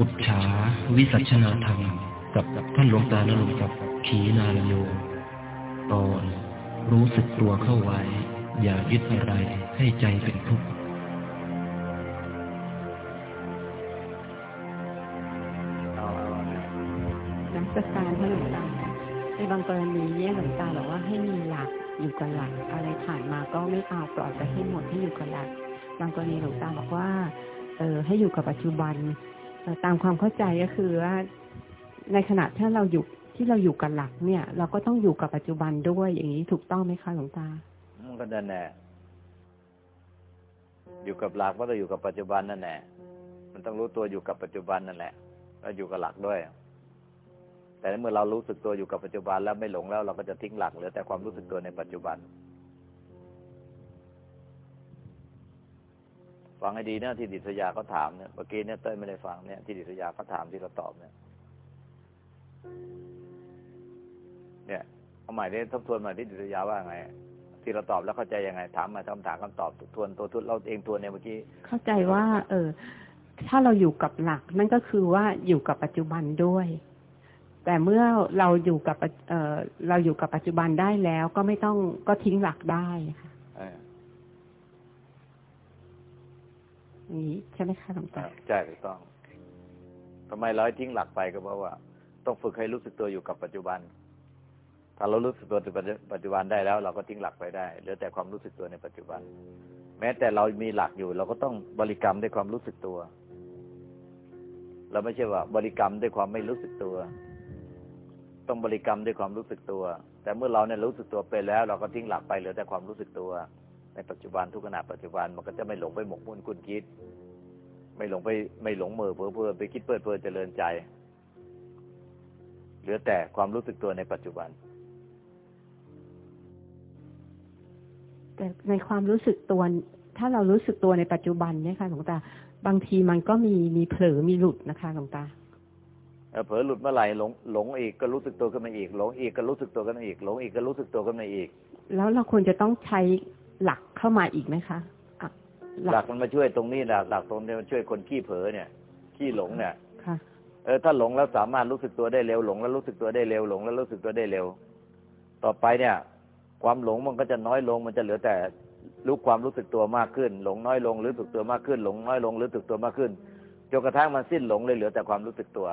อุจฉาวิสัชนาธรรม กับท่านหลวงตานรงกับขีนาลโย ตอนรู้สึกตัวเข้าไว้ อย่ายึดอะไรให้ใจเป็นทุกข์เอาเอาเอาน้ำสการพระหลวงตาในบางกรณีเนี่ยหลวงตาบอกว่าให้มีหลักอยู่กับหลัก อะไรผ่านมาก็ไม่เอาปล่อยไปให้หมดให้อยู่กับหลัก บางกรณีหลวงตาบอกว่าเออให้อยู่กับปัจจุบัน ตามความเข้าใจก็คือว่าในขณะที่เราอยู่ที่เราอยู่กับหลักเนี่ย เราก็ต้องอยู่กับปัจจุบันด้วยอย่างนี้ถูกต้องไหมคะหลวงตาก็นั่นแหละอยู่กับหลักว่าเราอยู่กับปัจจุบันนั่นแหละมันต้องรู้ตัวอยู่กับปัจจุบันนั่นแหละแล้วอยู่กับหลักด้วย แต่เมื่อเรารู้สึกตัวอยู่กับปัจจุบันแล้วไม่หลงแล้ว เราก็จะทิ้งหลักเหลือแต่ความรู้สึกตัวในปัจจุบัน ฟังให้ดีนะที่ดิษยาเขาถามเนี่ยเมื่อกี้เนี่ยเต้ยไม่ได้ฟังเนี่ยที่ดิษยาเขาถามที่เราตอบเนี่ย เนี่ยเอาใหม่ได้ทบทวนใหม่ที่ดิษยาว่าไง ที่เราตอบแล้วเข้าใจยังไง ถามมาคำถามคำตอบทวนตัวทุนเราเองทวนเนี่ยเมื่อกี้ เข้าใจว่า เออ ถ้าเราอยู่กับหลัก นั่นก็คือว่าอยู่กับปัจจุบันด้วย แต่เมื่อเราอยู่กับเออเราอยู่กับปัจจุบันได้แล้ว ก็ไม่ต้องก็ทิ้งหลักได้ค่ะ เออ อย่าง นี้ใช่ไหมคะหลวงตาใช่ถูกต้องทำไมเราให้ทิ้งหลักไปก็เพราะว่า ต้องฝึกให้รู้สึกตัวอยู่กับปัจจุบัน ถ้าเรารู้สึกตัวในปัจจุบันได้แล้ว เราก็ทิ้งหลักไปได้เหลือแต่ความรู้สึกตัวในปัจจุบัน แม้แต่เรามีหลักอยู่ เราก็ต้องบริกรรมด้วยความรู้สึกตัว เราไม่ใช่ว่า บริกรรมด้วยความไม่รู้สึกตัว ต้องบริกรรมด้วยความรู้สึกตัว แต่เมื่อเราเนี่ยรู้สึกตัวไปแล้ว เราก็ทิ้งหลักไปเหลือแต่ความรู้สึกตัว ในปัจจุบันทุกขณะปัจจุบันมันก็จะไม่หลงไปหมกมุ่นคุณคิด ไม่หลงไปไม่หลงเมอเพ้อเพ้อไปคิดเปิดเพลินเจริญใจ เหลือแต่ความรู้สึกตัวในปัจจุบัน แต่ในความรู้สึกตัว ถ้าเรารู้สึกตัวในปัจจุบันเนี่ยค่ะหลวงตาบางทีมันก็มีมีเผลอมีหลุดนะคะหลวงตาเออเผลอหลุดเมื่อไหร่หลงหลงอีกก็รู้สึกตัวขึ้นมาอีกหลงอีกก็รู้สึกตัวขึ้นมาอีกหลงอีกก็รู้สึกตัวขึ้นมาอีก แล้วเราควรจะต้องใช้ หลักเข้ามาอีกไหมคะอะหลักมันมาช่วยตรงนี้นะหลักตรงนี้มันช่วยคนขี้เผลอเนี่ยขี้หลงเนี่ยค่ะเออถ้าหลงแล้วสามารถรู้สึกตัวได้เร็วหลงแล้วรู้สึกตัวได้เร็วหลงแล้วรู้สึกตัวได้เร็ว ต่อไปเนี่ย ความหลงมันก็จะน้อยลงมันจะเหลือแต่รู้ความรู้สึกตัวมากขึ้น หลงน้อยลงหรือสึกตัวมากขึ้น หลงน้อยลงหรือสึกตัวมากขึ้นจนกระทั่งมันสิ้นหลงเลยเหลือแต่ความรู้สึกตัว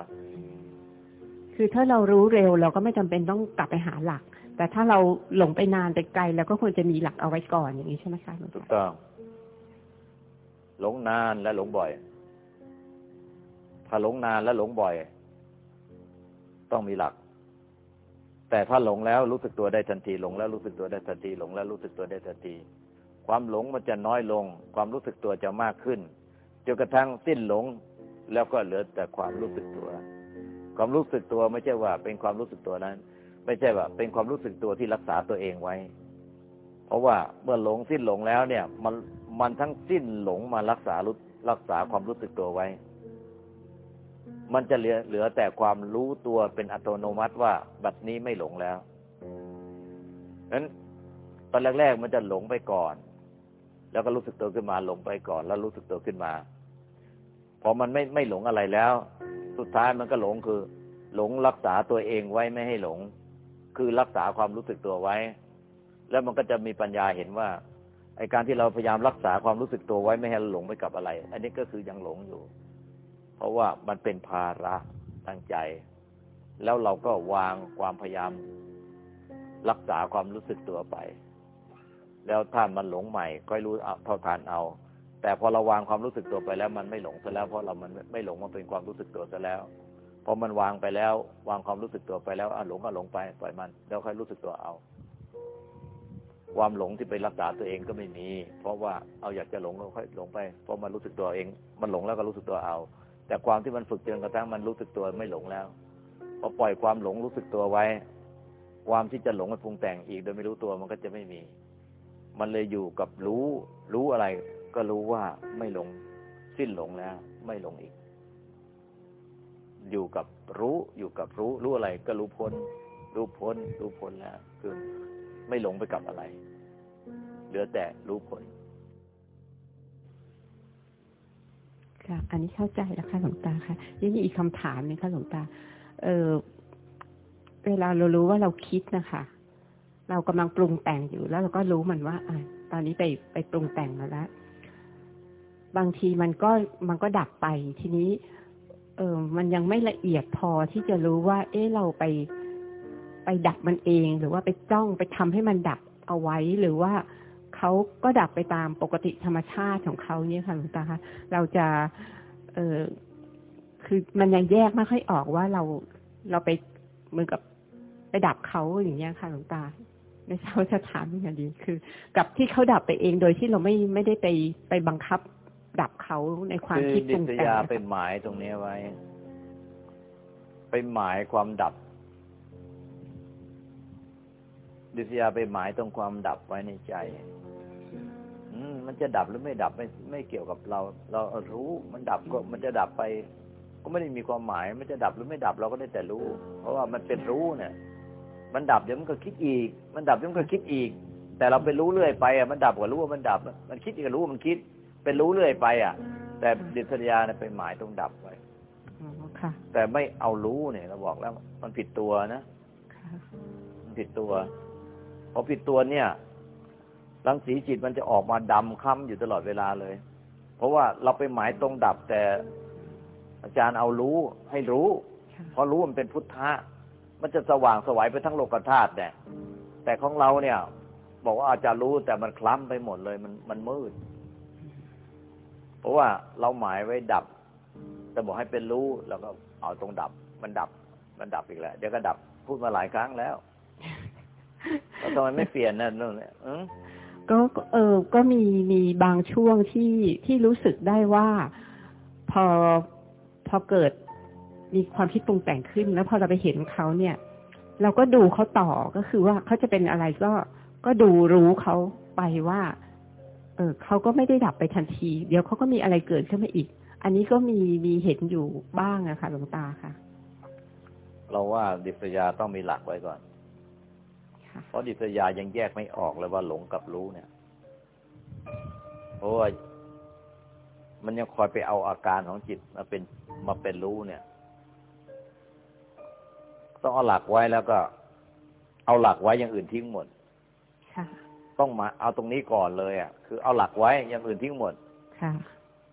คือถ้าเรารู้เร็วเราก็ไม่จำเป็นต้องกลับไปหาหลัก แต่ถ้าเราหลงไปนานไปไกลเราก็ควรจะมีหลักเอาไว้ก่อนอย่างนี้ใช่ไหมคะถูกต้อง หลงนานและหลงบ่อย ถ้าหลงนานและหลงบ่อย ต้องมีหลัก แต่ถ้าหลงแล้วรู้สึกตัวได้ทันทีหลงแล้วรู้สึกตัวได้ทันทีหลงแล้วรู้สึกตัวได้ทันทีความหลงมันจะน้อยลง ความรู้สึกตัวจะมากขึ้นจนกระทั่งสิ้นหลงแล้วก็เหลือแต่ความรู้สึกตัว ความรู้สึกตัวไม่ใช่ว่าเป็นความรู้สึกตัวนั้น ไม่ใช่ว่าเป็นความรู้สึกตัวที่รักษาตัวเองไว้ เพราะว่าเมื่อหลงสิ้นหลงแล้วเนี่ย มันมันทั้งสิ้นหลงมารักษารู้รักษาความรู้สึกตัวไว้ มันจะเหลือเหลือแต่ความรู้ตัวเป็นอัตโนมัติว่าบัดนี้ไม่หลงแล้วนั้นตอนแรกๆมันจะหลงไปก่อน แล้วก็รู้สึกตัวขึ้นมาหลงไปก่อน แล้วรู้สึกตัวขึ้นมาพอมันไม่ไม่หลงอะไรแล้ว สุดท้ายมันก็หลงคือ หลงรักษาตัวเองไว้ไม่ให้หลง คือรักษาความรู้สึกตัวไว้ แล้วมันก็จะมีปัญญาเห็นว่าไอการที่เราพยายามรักษาความรู้สึกตัวไว้ไม่ให้หลงไปกับอะไร อันนี้ก็คือยังหลงอยู่ เพราะว่ามันเป็นภาระตั้งใจ แล้วเราก็วางความพยายามรักษาความรู้สึกตัวไป แล้วถ้ามันหลงใหม่ก็รู้เอาเท่าทานเอา แต่พอเราวางความรู้สึกตัวไปแล้วมันไม่หลงซะแล้วเพราะเรามันไม่หลงมันเป็นความรู้สึกตัวซะแล้ว พอมันวางไปแล้ว วางความรู้สึกตัวไปแล้วอะหลงก็หลงไปปล่อยมัน แล้วค่อยรู้สึกตัวเอา ความหลงที่ไปรักษาตัวเองก็ไม่มี เพราะว่าเอาอยากจะหลงก็ค่อยหลงไปเพราะมันรู้สึกตัวเอง มันหลงแล้วก็รู้สึกตัวเอา แต่ความที่มันฝึกจนกระทั่งมันรู้สึกตัวไม่หลงแล้วพอปล่อยความหลงรู้สึกตัวไว้ ความที่จะหลงไปปรุงแต่งอีก โดยไม่รู้ตัวมันก็จะไม่มี มันเลยอยู่กับรู้ รู้อะไร ก็รู้ว่าไม่หลง สิ้นหลงแล้ว ไม่หลงอีก อยู่กับรู้อยู่กับรู้รู้อะไรก็รู้พ้น รู้พ้น รู้พ้นแล้วคือไม่หลงไปกับอะไร เหลือแต่รู้ผลค่ะค่ะ อันนี้เข้าใจแล้วค่ะหลวงตาค่ะยังมีอีกคำถามหนึงค่ะหลวงตา เออเวลาเรารู้ว่าเราคิดนะคะ เรากำลังปรุงแต่งอยู่แล้วเราก็รู้มันว่าอตอนนี้ไปไปปรุงแต่งมาแล้วบางทีมันก็มันก็ดับไปทีนี้ ออ มันยังไม่ละเอียดพอที่จะรู้ว่า เอ๊ะเราไป ไปดับมันเอง หรือว่าไปจ้องไปทำให้มันดับเอาไว้หรือว่าเขาก็ดับไปตามปกติธรรมชาติของเขาเนี่ยค่ะหลวงตาคะเราจะ เออคือมันยังแยกไม่ค่อยออกว่าเราเราไปเหมือนกับไปดับเขาอย่างเงี้ยค่ะหลวงตาไม่ทราบจะถามยังไงดี คือ กับที่เขาดับไปเองโดยที่เราไม่ไม่ได้ไปไปบังคับ ดับเขาในความคือคิดปดิรุงษแต่งยานะคะไปหมายตรงนี้ไว้ ไปหมายความดับ ดิษยาไปหมายตรงความดับไว้ในใจอืมมันจะดับหรือไม่ดับไม่ไม่เกี่ยวกับเรา เรารู้มันดับก็มันจะดับไป ก็ไม่ได้มีความหมาย มันจะดับหรือไม่ดับเราก็ได้แต่รู้ เพราะว่ามันเป็นรู้เนี่ยมันดับเดี๋ยวมันก็คิดอีก มันดับเดี๋ยวมันก็คิดอีก แต่เราไปรู้เรื่อยไปอะมันดับก็รู้ว่ามันดับ มันคิดอีกก็รู้ว่ามันคิด เป็นรู้เรื่อยไป อะ แต่ดิษยาเนี่ยไปหมายตรงดับไว้อ๋อค่ะแต่ไม่เอารู้เนี่ยเราบอกแล้ว มันผิดตัวนะค่ะมันผิดตัวพอผิดตัวเนี่ยรังสีจิตมันจะออกมาดำค้ำอยู่ตลอดเวลาเลย เพราะว่าเราไปหมายตรงดับแต่อาจารย์เอารู้ให้รู้ค่ะเพราะรู้มันเป็นพุทธะ มันจะสว่างสวัยไปทั้งโลกธาตุเนี่ยแต่ของเราเนี่ย บอกว่าอาจารย์รู้แต่มันคล้ำไปหมดเลย มันมันมืด เพราะว่าเราหมายไว้ดับแต่บอกให้เป็นรู้แล้วก็เอาตรงดับ มันดับ มันดับอีกแล้วเดี๋ยวก็ดับพูดมาหลายครั้งแล้วแล้วทำไมไม่เปลี่ยนนะนู่นเนี่ยอืมก็เออก็มีมีบางช่วงที่ที่รู้สึกได้ว่า พอพอเกิดมีความคิดปรุงแต่งขึ้น แล้วพอเราไปเห็นเขาเนี่ย เราก็ดูเขาต่อก็คือว่าเขาจะเป็นอะไรก็ก็ดูรู้เขาไปว่า เออเขาก็ไม่ได้ดับไปทันที เดี๋ยวเขาก็มีอะไรเกิดขึ้นมาอีก อันนี้ก็มีมีเห็นอยู่บ้างอะค่ะหลวงตาค่ะ เราว่าดิษยาต้องมีหลักไว้ก่อนค่ะเพราะดิษยายังแยกไม่ออกเลยว่าหลงกับรู้เนี่ย เพราะว่ามันยังคอยไปเอาอาการของจิตมาเป็นมาเป็นรู้เนี่ย ต้องเอาหลักไว้แล้วก็ เอาหลักไว้อย่างอื่นทิ้งหมดค่ะ ต้องมาเอาตรงนี้ก่อนเลยอะคือเอาหลักไว้อย่างอื่นทิ้งหมดค่ะ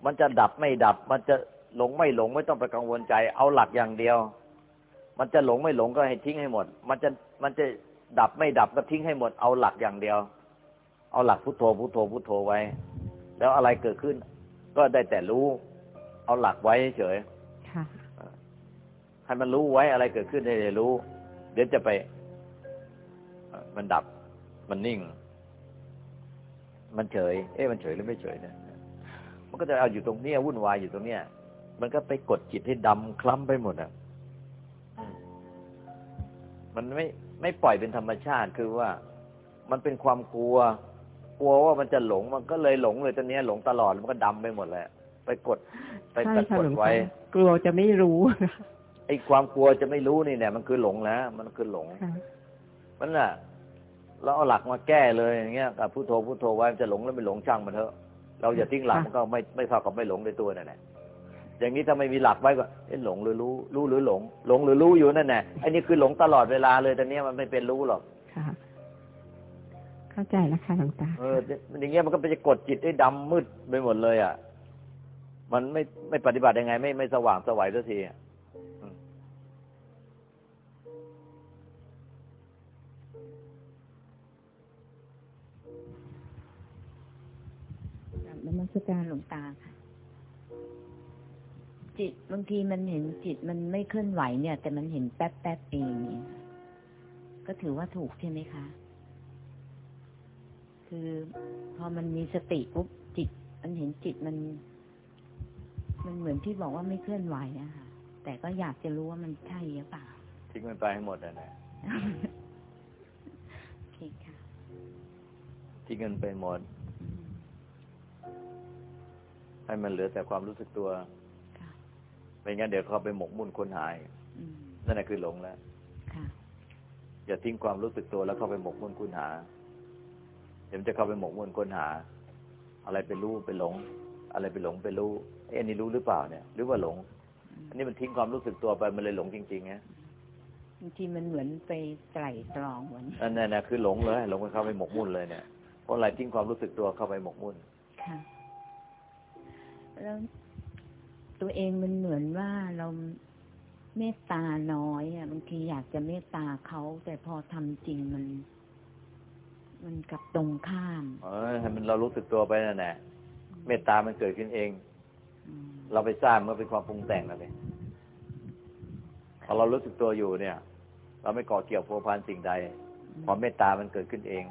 มันจะดับไม่ดับ มันจะหลงไม่หลงไม่ต้องไปกังวลใจ เอาหลักอย่างเดียว มันจะหลงไม่หลงก็ให้ทิ้งให้หมด มันจะมันจะดับไม่ดับก็ทิ้งให้หมด เอาหลักอย่างเดียว เอาหลักพุทโธพุทโธพุทโธไว้ แล้วอะไรเกิดขึ้น ก็ได้แต่รู้ เอาหลักไว้เฉยค่ะให้มันรู้ไว้อะไรเกิดขึ้นให้ได้รู้ เดี๋ยวจะไปเอ่อมันดับ มันนิ่ง มันเฉย เอ๊ะมันเฉยหรือไม่เฉยเนี่ยมันก็จะเอาอยู่ตรงเนี้ยวุ่นวายอยู่ตรงเนี้ย มันก็ไปกดจิตให้ดำคล้ำไปหมดอะอืมมันไม่ไม่ปล่อยเป็นธรรมชาติคือว่า มันเป็นความกลัว กลัวว่ามันจะหลงมันก็เลยหลงเลยตอนเนี้ยหลงตลอดมันก็ดำไปหมดแหละไปกดไปใช่ไปค่ะกหดลวงไว้ตากลัวจะไม่รู้ไอ้ความกลัวจะไม่รู้นี่เนี่ยมันคือหลงแล้ว มันคือหลงค่ะมันน่ะ เราเอาหลักมาแก้เลยอย่างเงี้ยกับพุทโธพุทโธไว้มันจะหลงแล้วไม่หลงช่างมันเถอะ เราอย่าทิ้งหลักค่ะมันก็ไม่ไม่เท่ากับไม่หลงในตัวนั่นแหละอย่างนี้ถ้าไม่มีหลักไว้ก็เอ๊ะหลงหรือรู้รู้หรือหลง หลงหรือรู้อยู่นั่นแหละไอ้นี่คือหลงตลอดเวลาเลยแต่เนี้ยมันไม่เป็นรู้หรอกค่ะเข้าใจแล้วค่ะหลวงตาเอออย่างเงี้ยมันก็ไปจะกดจิตให้ดำมืดไปหมดเลยอะมันไม่ไม่ปฏิบัติยังไง ไม่ไม่สว่างสวัยสักที นมัสการหลวงตาค่ะ จิตบางทีมันเห็นจิตมันไม่เคลื่อนไหวเนี่ย แต่มันเห็นแป๊บแป๊บๆเองเนี่ยก็ถือว่าถูกใช่ไหมคะ คือพอมันมีสติปุ๊บจิต มันเห็นจิตมัน มันเหมือนที่บอกว่าไม่เคลื่อนไหวอะค่ะ แต่ก็อยากจะรู้ว่ามันใช่หรือเปล่าทิ้งมันไปให้หมดอะนะโอเคค่ะทิ้งมันไปหมดอืม ให้มันเหลือแต่ความรู้สึกตัวค่ะไม่งั้นเดี๋ยวเขาไปหมกมุ่นค้นหายอืมนั่นแหละคือหลงแล้วค่ะอย่าทิ้งความรู้สึกตัวแล้วเข้าไปหมกมุ่นค้นหา เดี๋ยวมันจะเข้าไปหมกมุ่นค้นหา อะไรเป็นรู้เป็นหลง อะไรไปหลงไปรู้เอ้อันนี้รู้หรือเปล่าเนี่ย หรือว่าหลง อันนี้มันทิ้งความรู้สึกตัวไปมันเลยหลงจริงๆไงบางทีมันเหมือนไปไตร่ตรองเหมือนนั่นน่ะนะคือหลงเลยหลงไปเข้าไปหมกมุ่นเลยเนี่ยเพราะอะไรทิ้งความรู้สึกตัวเข้าไปหมกมุ่นค่ะ แล้วตัวเองมันเหมือนว่าเราเมตตาน้อยอะบางทีอยากจะเมตตาเขาแต่พอทำจริงมัน มันกลับตรงข้าม เออให้มันเรารู้สึกตัวไปนั่นแหละเมตตามันเกิดขึ้นเองอืมเราไปสร้างเมื่อเป็นความปรุงแต่งนั่นเองพอเรารู้สึกตัวอยู่เนี่ย เราไม่ก่อเกี่ยวโผพันสิ่งใดความเมตตามันเกิดขึ้นเอง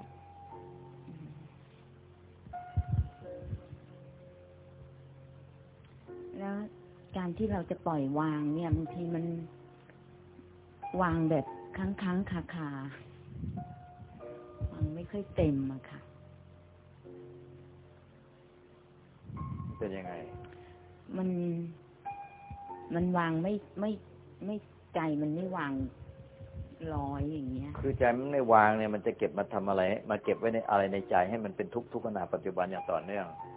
แล้วการที่เราจะปล่อยวางเนี่ยบางทีมันวางแบบค้างค้างคาคาวางไม่ค่อยเต็มอะค่ะ เป็นยังไง มันมันวางไม่ไม่ไม่ใจมันไม่วางร้อยอย่างเงี้ย คือใจมันไม่วางเนี่ยมันจะเก็บมาทำอะไร มาเก็บไว้ในอะไรในใจให้มันเป็นทุกข์ทุกขณะปัจจุบันอย่างต่อเนื่องอื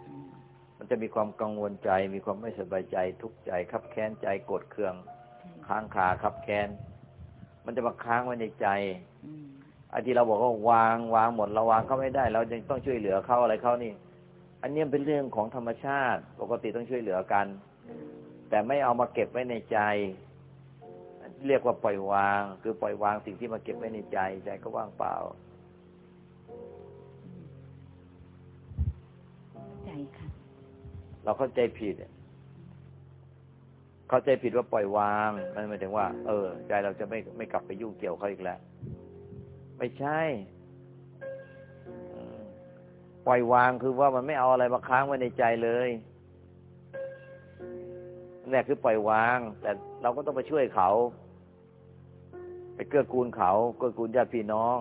มมันจะมีความกังวลใจ มีความไม่สบายใจทุกข์ใจคับแค้นใจโกรธเคือง ค้างคาคับแค้น มันจะมาค้างไว้ในใจอืมไอ้ที่เราบอกว่าวางวางหมดเราวางเขาไม่ได้เรายังต้องช่วยเหลือเขาอะไรเขานี่ อันนี้มันเป็นเรื่องของธรรมชาติ ปกติต้องช่วยเหลือกัน แต่ไม่เอามาเก็บไว้ในใจ เรียกว่าปล่อยวาง คือปล่อยวางสิ่งที่มาเก็บไว้ในใจ ใจก็ว่างเปล่า เราเข้าใจผิดเข้าใจผิดว่าปล่อยวางมันหมายถึงว่า เออ ใจเราจะไม่ไม่กลับไปยุ่งเกี่ยวเขาอีกแล้ว ไม่ใช่ปล่อยวางคือว่ามันไม่เอาอะไรมาค้างไว้ในใจเลยนั่นแหละคือปล่อยวาง แต่เราก็ต้องไปช่วยเขา ไปเกื้อกูลเขาเกื้อกูลญาติพี่น้อง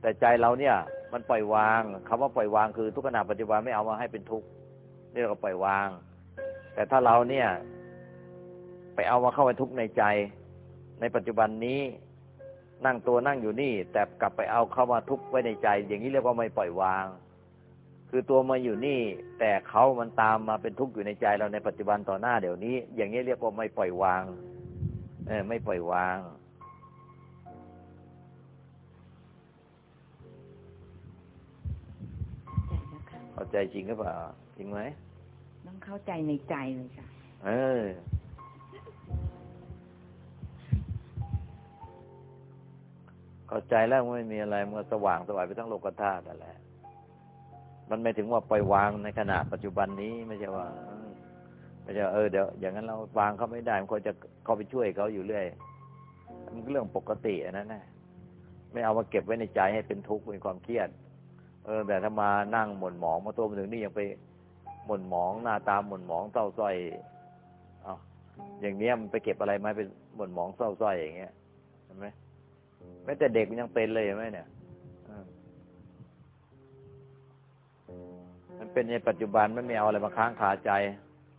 แต่ใจเราเนี่ย มันปล่อยวางคำว่าปล่อยวางคือทุกขณะปัจจุบันไม่เอามาให้เป็นทุกข์นี่เราก็ปล่อยวาง แต่ถ้าเราเนี่ย ไปเอามาเข้าไปทุกข์ในใจ ในปัจจุบันนี้นั่งตัวนั่งอยู่นี่ แต่กลับไปเอาเข้ามาทุกข์ไว้ในใจ อย่างนี้เรียกว่าไม่ปล่อยวาง คือตัวมาอยู่นี่ แต่เขามันตามมาเป็นทุกข์อยู่ในใจเราในปัจจุบันต่อหน้าเดี๋ยวนี้ อย่างนี้เรียกว่าไม่ปล่อยวาง เออไม่ปล่อยวาง เข้าใจจริงหรือเปล่า จริงไหมต้องเข้าใจในใจเลยค่ะ เออ เข้าใจแล้วไม่มีอะไรมันก็สว่างสวายไปทั้งโลกธาตุนั่นแหละมันไม่ถึงว่าปล่อยวางในขณะปัจจุบันนี้ไม่ใช่ว่าเออไม่ใช่ว่าเออเดี๋ยวอย่างนั้นเราวางเขาไม่ได้มันก็จะเข้าไปช่วยเขาอยู่เรื่อยมันก็เรื่องปกติอันนั้นนะไม่เอามาเก็บไว้ในใจให้เป็นทุกข์เป็นความเครียด เออแต่ถ้ามานั่งหม่นหมองมาตัวมาถึงนี่ยังไปหม่นหมองหน้าตาหม่นหมองเศร้าส้อยอาอย่างเนี้ยมันไปเก็บอะไรมาเป็นหม่นหมองเศร้าส้อยอย่างเงี้ยเห็นไหมแม้แต่เด็กมันยังเป็นเลยเห็นไหมเนี่ยมันเป็นในปัจจุบันมันไม่เอาอะไรมาค้างคาใจ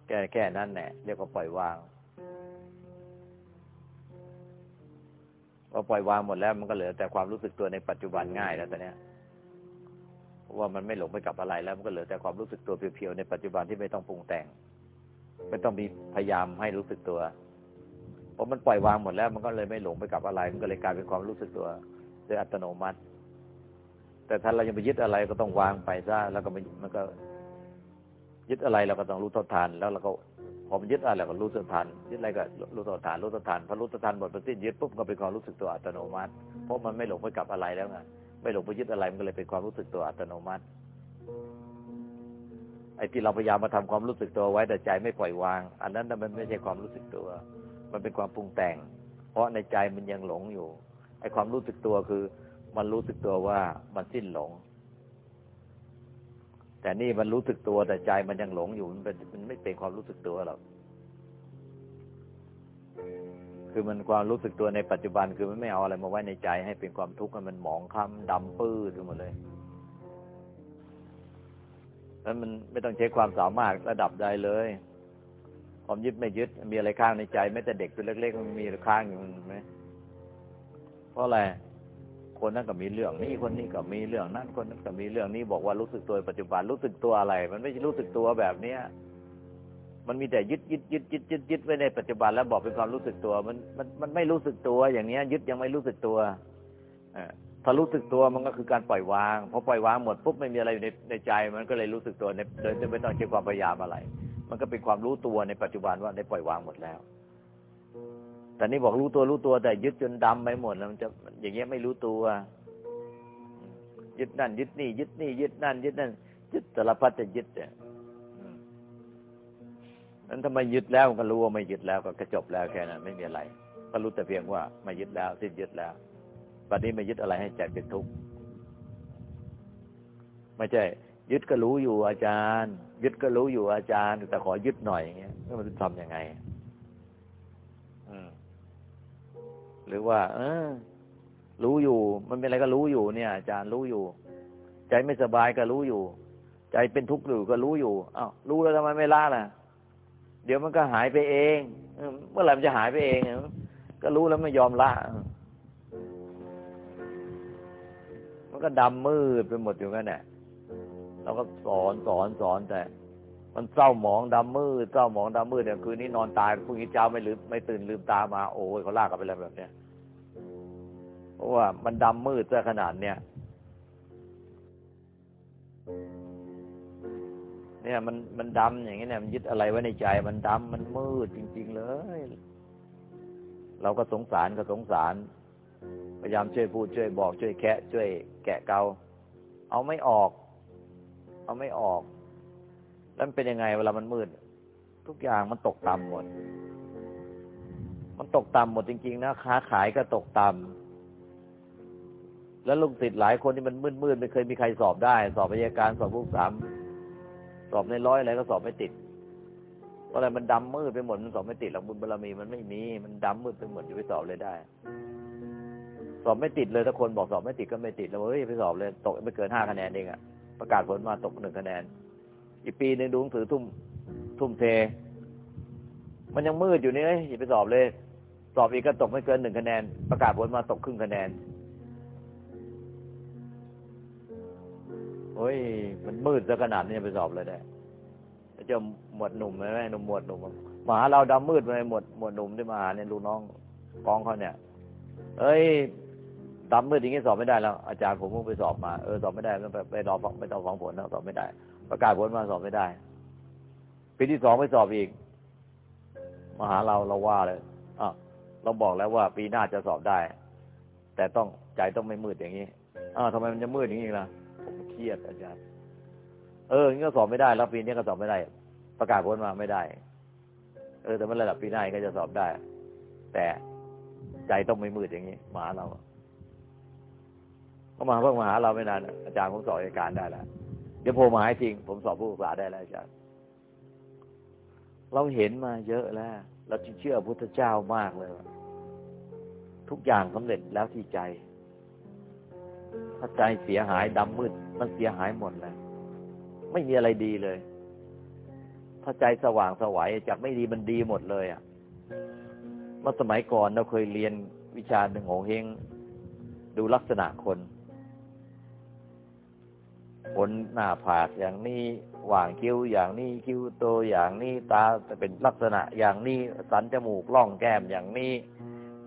แค่แค่นั้นแหละเรียกว่าปล่อยวางพอปล่อยวางหมดแล้วมันก็เหลือแต่ความรู้สึกตัวในปัจจุบันง่ายแล้วตอนเนี้ย เพราะว่ามันไม่หลงไปกับอะไรแล้วมันก็เหลือแต่ความรู้สึกตัวเพียวๆในปัจจุบันที่ไม่ต้องปรุงแต่ง ไม่ต้องมีพยายามให้รู้สึกตัวเพราะมันปล่อยวางหมดแล้วมันก็เลยไม่หลงไปกับอะไร มันก็เลยกลายเป็นความรู้สึกตัวโดยอัตโนมัติ แต่ถ้าเรายังไปยึดอะไรก็ต้องวางไปซะแล้วก็มันมันก็ ยึดอะไรเราก็ต้องรู้เท่าทันแล้วเราก็พอมันยึดอะไรเราก็รู้เท่าทันยึดอะไรก็รู้เท่าทันรู้เท่าทันพอรู้เท่าทันหมดไปสิ้นยึดปุ๊บก็เป็นความรู้สึกตัวอัตโนมัติ เพราะมันไม่หลงไปกับอะไรแล้วไง ไม่หลงไปยึดอะไรมันก็เลยเป็นความรู้สึกตัวอัตโนมัติ ไอ้ที่เราพยายามมาทำความรู้สึกตัวไว้แต่ใจไม่ปล่อยวาง อันนั้นมันไม่ใช่ความรู้สึกตัว มันเป็นความปรุงแต่ง เพราะในใจมันยังหลงอยู่ ไอ้ความรู้สึกตัวคือ มันรู้สึกตัวว่ามันสิ้นหลง แต่นี่มันรู้สึกตัวแต่ใจมันยังหลงอยู่มันเป็นมันไม่เป็นความรู้สึกตัวหรอก คือมันความรู้สึกตัวในปัจจุบัน คือมันไม่เอาอะไรมาไว้ในใจให้เป็นความทุกข์มันหมองคล้ำดำปื้ดไปหมดเลยแล้วมันไม่ต้องใช้ความสามารถระดับใดเลย ความยึดไม่ยึด มีอะไรข้างในใจแม้แต่เด็กตัวเล็กๆมันมีค้างอยู่มันไหมเพราะอะไรคนนั้นก็มีเรื่องนี้คนนี้ก็มีเรื่องนั้นคนนั้นก็มีเรื่องนี้บอกว่ารู้สึกตัวปัจจุบันรู้สึกตัวอะไร มันไม่ใช่รู้สึกตัวแบบเนี้ย มันมีแต่ยึดยึดยึดยึดยึดยึดไว้ในปัจจุบันแล้วบอกเป็นความรู้สึกตัว มันมันมันไม่รู้สึกตัว อย่างเนี้ย ยึดยังไม่รู้สึกตัวอถ้ารู้สึกตัวมันก็คือการปล่อยวางพอปล่อยวางหมดปุ๊บไม่มีอะไรอยู่ในในใจ มันก็เลยรู้สึกตัวในโดยไม่ต้องใช้ความพยายามอะไร มันก็เป็นความรู้ตัวในปัจจุบันว่าได้ปล่อยวางหมดแล้ว แต่นี่บอกรู้ตัวรู้ตัวแต่ยึดจนดำไปหมดแล้วมันจะอย่างเงี้ยไม่รู้ตัว ยึดนั่น ยึดนี่ ยึดนี่ยึดนั่น ยึดนั่นยึดสารพัดจะยึดเนี่ย นั้นถ้าไม่ยึดแล้วก็รู้ว่าไม่ยึดแล้วก็กระจบแล้วแค่นั้นไม่มีอะไรก็รู้แต่เพียงว่าไม่ยึดแล้วสิ้นยึดแล้วบัดนี้ไม่ยึดอะไรให้ใจเป็นทุกข์ไม่ใช่ ยึดก็รู้อยู่อาจารย์ ยึดก็รู้อยู่อาจารย์ แต่ขอยึดหน่อยอย่างเงี้ยมันจะทำยังไงหรือว่า เออ รู้อยู่ มันเป็นอะไรก็รู้อยู่เนี่ย อาจารย์รู้อยู่ ใจไม่สบายก็รู้อยู่ ใจเป็นทุกข์อยู่ก็รู้อยู่อ้าวรู้แล้วทำไมไม่ละล่ะ เดี๋ยวมันก็หายไปเองเมื่อไหร่มันจะหายไปเองก็รู้แล้วไม่ยอมละมันก็ดำมืดไปหมดอยู่กันเนี่ยเราก็สอนสอนสอนแต่ มันเศร้าหมองดำมืดเศร้าหมองดำมืดเนี่ยคืนนี้นอนตายพรุ่งนี้เช้าไม่ลืมไม่ตื่นลืมตามาโอ้ยเขาลากกันไปแล้วแบบเนี้ยเพราะว่ามันดำมืดซะขนาดเนี้ย เนี่ยมันมันดำอย่างนี้เนี่ยมันยึดอะไรไว้ในใจ มันดำมันมืดจริง ๆ เลย เราก็สงสารก็สงสาร พยายามช่วยพูดช่วยบอก ช่วยแคะช่วยแกะเกาเอาไม่ออก เอาไม่ออก แล้วเป็นยังไงเวลามันมืด ทุกอย่างมันตกต่ำหมด มันตกต่ำหมดจริง ๆ นะค้าขายก็ตกต่ำแล้วลูกศิษย์หลายคนที่มันมืดๆไม่เคยมีใครสอบได้ สอบพยาการสอบผู้สาม อบในร้อยอะไรก็สอบไม่ติดเพราะอะไรมันดำมืดไปหมดมันสอบไม่ติดหรอกบุญบารมีมันไม่มีมันดำมืดไปหมดอยู่ไปสอบเลยได้ สอบไม่ติดเลยถ้าคนบอกสอบไม่ติดก็ไม่ติดแล้วเฮ้ยไปสอบเลยตกไม่เกินห้าคะแนนเองอะประกาศผลมาตกหนึ่งคะแนน อีกปีหนึ่งดูหนังสือทุ่ม ทุ่มเท มันยังมืดอยู่นี่เอ้ยอย่าไปสอบเลย สอบอีกก็ตกไม่เกินหนึ่งคะแนน ประกาศผลมาตกครึ่งคะแนน โอ้ย มันมืดซะขนาดนี้ไปสอบเลยได้เจ้าหมวดหนุ่มไหมหนุ่มหมวดหนุ่มมาหาเราดำมืดไปหมวดหมวดหนุ่มที่มาหาเนี่ยลูกน้องกองเขาเนี่ย เอ้ยดำมืดอย่างงี้สอบไม่ได้แล้ว อาจารย์ผมเพิ่งไปสอบมาเออสอบไม่ได้ไปไปรอฟังไปต้องฟังผลแล้วสอบไม่ได้ ประกาศผลมาสอบไม่ได้ปีที่สองไปสอบอีกมาหาเราเราว่าเลยอะเราบอกแล้วว่า ปีหน้าจะสอบได้ แต่ต้องใจต้องไม่มืดอย่างนี้อ่าทำไมมันจะมืดอย่างนี้ล่ะ เครียดอาจารย์ เอองี้ก็สอบไม่ได้ แล้วปีนี้ก็สอบไม่ได้ ประกาศผลมาไม่ได้ เออ แต่เมื่อระดับปีหน้าก็จะสอบได้ แต่ใจต้องไม่มืดอย่างนี้มาหาเราเขามาเพิ่งมาหาเราไม่นานอาจารย์ผมสอบอาการได้แล้วเดี๋ยวโผล่มาให้จริง ผมสอบผู้ศึกษาได้แล้วอาจารย์เราเห็นมาเยอะแล้ว เราเชื่อพุทธเจ้ามากเลย ทุกอย่างสำเร็จแล้วที่ใจถ้าใจเสียหายดำมืด มันเสียหายหมดเลยไม่มีอะไรดีเลย ถ้าใจสว่างสวัยจากไม่ดีมันดีหมดเลยอะเมื่อสมัยก่อนเราเคยเรียนวิชาหนึ่งโงเฮงดูลักษณะคนคนหน้าผากอย่างนี้หว่างคิ้วอย่างนี้คิ้วโตอย่างนี้ตาจะเป็นลักษณะอย่างนี้สันจมูกล่องแก้มอย่างนี้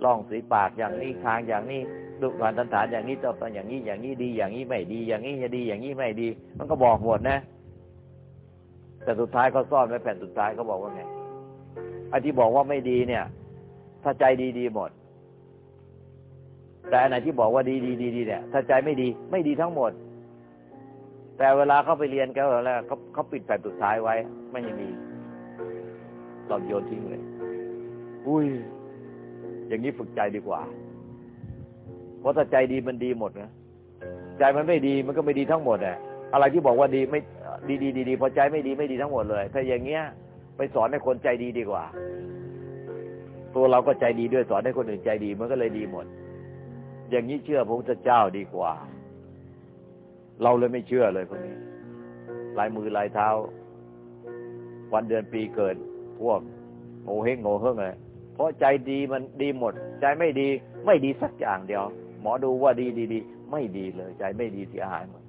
ล่องสีปากอย่างนี้คางอย่างนี้ดูผ่านตันฐานอย่างนี้ต่อไปอย่างนี้อย่างนี้ดี อย่างนี้ไม่ดี อย่างนี้จะดีอย่างนี้ไม่ดี มันก็บอกหมดนะ แต่สุดท้ายเขาซ่อนไว้แผ่นสุดท้ายเขาบอกว่าไงไอ้ที่บอกว่าไม่ดีเนี่ย ถ้าใจดีดีหมด แต่อันไหนที่บอกว่าดีดีดีดีเนี่ย ถ้าใจไม่ดีไม่ดีทั้งหมด แต่เวลาเขาไปเรียนเขาแล้วเขาเขาปิดแผ่นสุดท้ายไว้ ไม่มีตอนโยนทิ้งเลย อุ้ย อย่างนี้ฝึกใจดีกว่า เพราะถ้าใจดีมันดีหมดนะใจมันไม่ดีมันก็ไม่ดีทั้งหมดอะอะไรที่บอกว่าดีไม่ดีดีดีดีพอใจไม่ดีไม่ดีทั้งหมดเลย ถ้าอย่างเงี้ยไปสอนให้คนใจดีดีกว่า ตัวเราก็ใจดีด้วยสอนให้คนอื่นใจดีมันก็เลยดีหมด อย่างนี้เชื่อพระพุทธเจ้าดีกว่า เราเลยไม่เชื่อเลยคนนี้ลายมือลายเท้า วันเดือนปีเกิดพวกโง่เฮงโง่เฮงเลย เพราะใจดีมันดีหมด ใจไม่ดีไม่ดีสักอย่างเดียว หมอดูว่าดีดีดีไม่ดีเลย ใจไม่ดีเสียหายหมด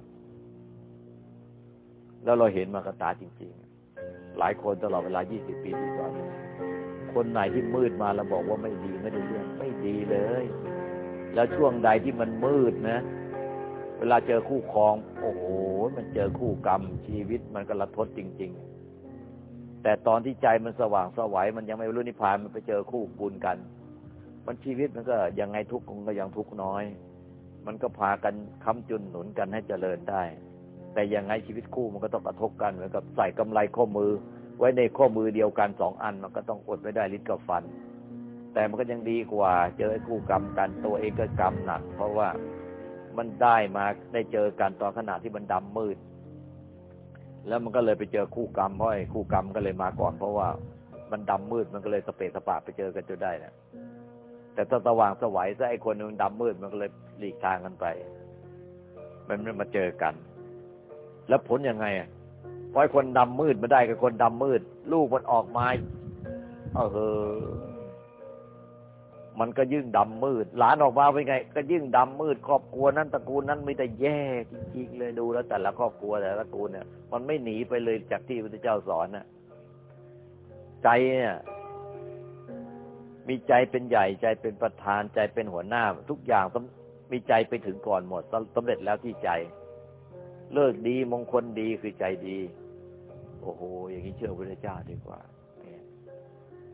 แล้วเราเห็นมากระตาจริง ๆ หลายคนตลอดเวลา 20 ปีที่ก่อนคนไหนที่มืดมาเราบอกว่าไม่ดีไม่ได้เรื่องไม่ดีเลย แล้วช่วงใดที่มันมืดนะ เวลาเจอคู่ครอง โอ้โห มันเจอคู่กรรมชีวิตมันก็ระทดจริง ๆ แต่ตอนที่ใจมันสว่างสวัยมันยังไม่รู้นิพพานมันไปเจอคู่บุญกัน มันชีวิตมันก็ยังไงทุกข์ก็ยังทุกข์น้อย มันก็พากันค้ำจุนหนุนกันให้เจริญได้ แต่ยังไงชีวิตคู่มันก็ต้องกระทบกันเหมือนกับใส่กำไรข้อมือ ไว้ในข้อมือเดียวกันสองอัน มันก็ต้องอดไม่ได้ลิ้นกับฟัน แต่มันก็ยังดีกว่า เจอคู่กรรมกันตัวเองก็กรรมหนัก เพราะว่ามันได้มาได้เจอกันตอนขณะที่มันดำมืด แล้วมันก็เลยไปเจอคู่กรรมเพราะไอ้คู่กรรมก็เลยมาก่อน เพราะว่ามันดำมืดมันก็เลยสเปสสปะไปเจอกันจนได้นะแต่ถ้าสว่างสวัยซะไอ้คนมันดำมืดมันก็เลยหลีกทางกันไป มันไม่มาเจอกัน แล้วผลยังไงอะพอไอ้คนดำมืดมาได้กับคนดำมืด ลูกมันออกมาเออ มันก็ยิ่งดำมืด หลานออกมาเป็นไง ก็ยิ่งดำมืด ครอบครัวนั้นตระกูลนั้นมีแต่แย่จริงๆเลยดูแล้ว แต่ละครอบครัวแต่ละตระกูลเนี่ย มันไม่หนีไปเลยจากที่พระเจ้าสอนน่ะใจเนี่ยมีใจเป็นใหญ่ใจเป็นประธานใจเป็นหัวหน้า ทุกอย่างต้องมีใจไปถึงก่อนหมดสำเร็จแล้วที่ใจ เลิกดีมงคลดีคือใจดี โอ้โห อย่างนี้เชื่อพระเจ้าดีกว่า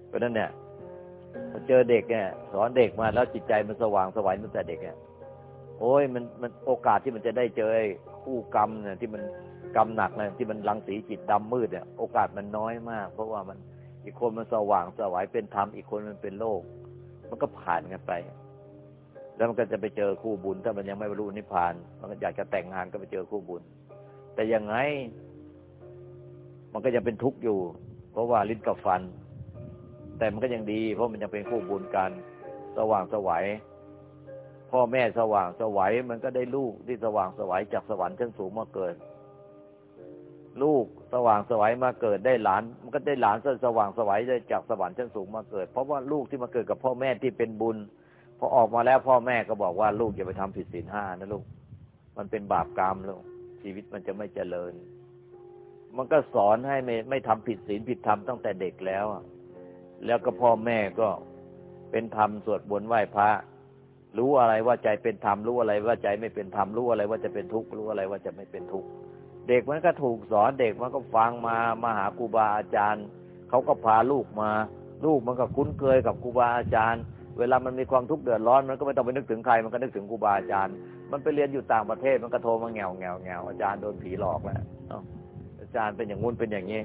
เพราะนั้นเนี่ย พอเจอเด็กเนี่ยสอนเด็กมาแล้วจิตใจมันสว่างสวายตั้งแต่เด็กเนี่ยโอ้ยมันมันโอกาสที่มันจะได้เจอคู่กรรมเนี่ยที่มันกรรมหนักเนี่ยที่มันรังสีจิตดำมืดเนี่ยโอกาสมันน้อยมาก เพราะว่ามันอีกคนมันสว่างสวายเป็นธรรมอีกคนมันเป็นโลก มันก็ผ่านกันไป แล้วมันก็จะไปเจอคู่บุญ ถ้ามันยังไม่บรรลุนิพพาน มันก็อยากจะแต่งงานก็ไปเจอคู่บุญ แต่ยังไง มันก็ยังเป็นทุกข์อยู่ เพราะว่าลิ้นกับฟัน แต่มันก็ยังดี เพราะมันยังเป็นคู่บุญกัน สว่างสวัยพ่อแม่สว่างสวัยมันก็ได้ลูกที่สว่างสวัยจากสวรรค์ชั้นสูงมาเกิด ลูกสว่างสวัยมาเกิดได้หลาน มันก็ได้หลานสว่างสวัยได้จากสวรรค์ชั้นสูงมาเกิด เพราะว่าลูกที่มาเกิดกับพ่อแม่ที่เป็นบุญพอออกมาแล้วพ่อแม่ก็บอกว่าลูกอย่าไปทำผิดศีลห้านะลูก มันเป็นบาปกรรมลูกชีวิตมันจะไม่เจริญ มันก็สอนให้ไม่ไม่ทำผิดศีลผิดธรรมตั้งแต่เด็กแล้ว แล้วก็พ่อแม่ก็เป็นธรรมสวดบนไหว้พระรู้อะไรว่าใจเป็นธรรมรู้อะไรว่าใจไม่เป็นธรรมรู้อะไรว่าจะเป็นทุกข์รู้อะไรว่าจะไม่เป็นทุกข์เด็กมันก็ถูกสอนเด็กมันก็ฟังมามาหาครูบาอาจารย์เขาก็พาลูกมา ลูกมันก็คุ้นเคยกับครูบาอาจารย์ เวลามันมีความทุกข์เดือดร้อนมันก็ไม่ต้องไปนึกถึงใครมันก็นึกถึงครูบาอาจารย์ มันไปเรียนอยู่ต่างประเทศมันก็โทรมาแงวแงวแงวอาจารย์โดนผีหลอกแล้วอาจารย์เป็นอย่างงู้นเป็นอย่างนี้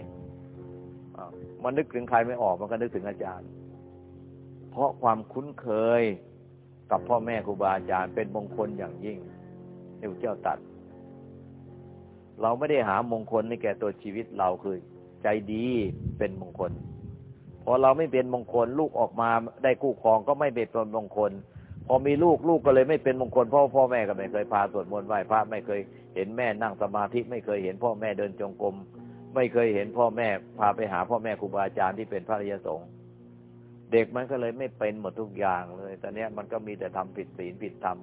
มันนึกถึงใครไม่ออกมันก็นึกถึงอาจารย์ เพราะความคุ้นเคยกับพ่อแม่ครูบาอาจารย์เป็นมงคลอย่างยิ่งที่พระเจ้าตัด เราไม่ได้หามงคลในแก่ตัวชีวิตเราคือ ใจดีเป็นมงคล พอเราไม่เป็นมงคลลูกออกมาได้คู่ครองก็ไม่เป็นมงคล พอมีลูกลูกก็เลยไม่เป็นมงคลเพราะพ่อแม่ก็ไม่เคยพาสวดมนต์ไหว้พระไม่เคยเห็นแม่นั่งสมาธิไม่เคยเห็นพ่อแม่เดินจงกรม ไม่เคยเห็นพ่อแม่พาไปหาพ่อแม่ครูบาอาจารย์ที่เป็นพระริยสงฆ์เด็กมันก็เลยไม่เป็นหมดทุกอย่างเลยตอนนี้มันก็มีแต่ทำผิดศีลผิดธรรม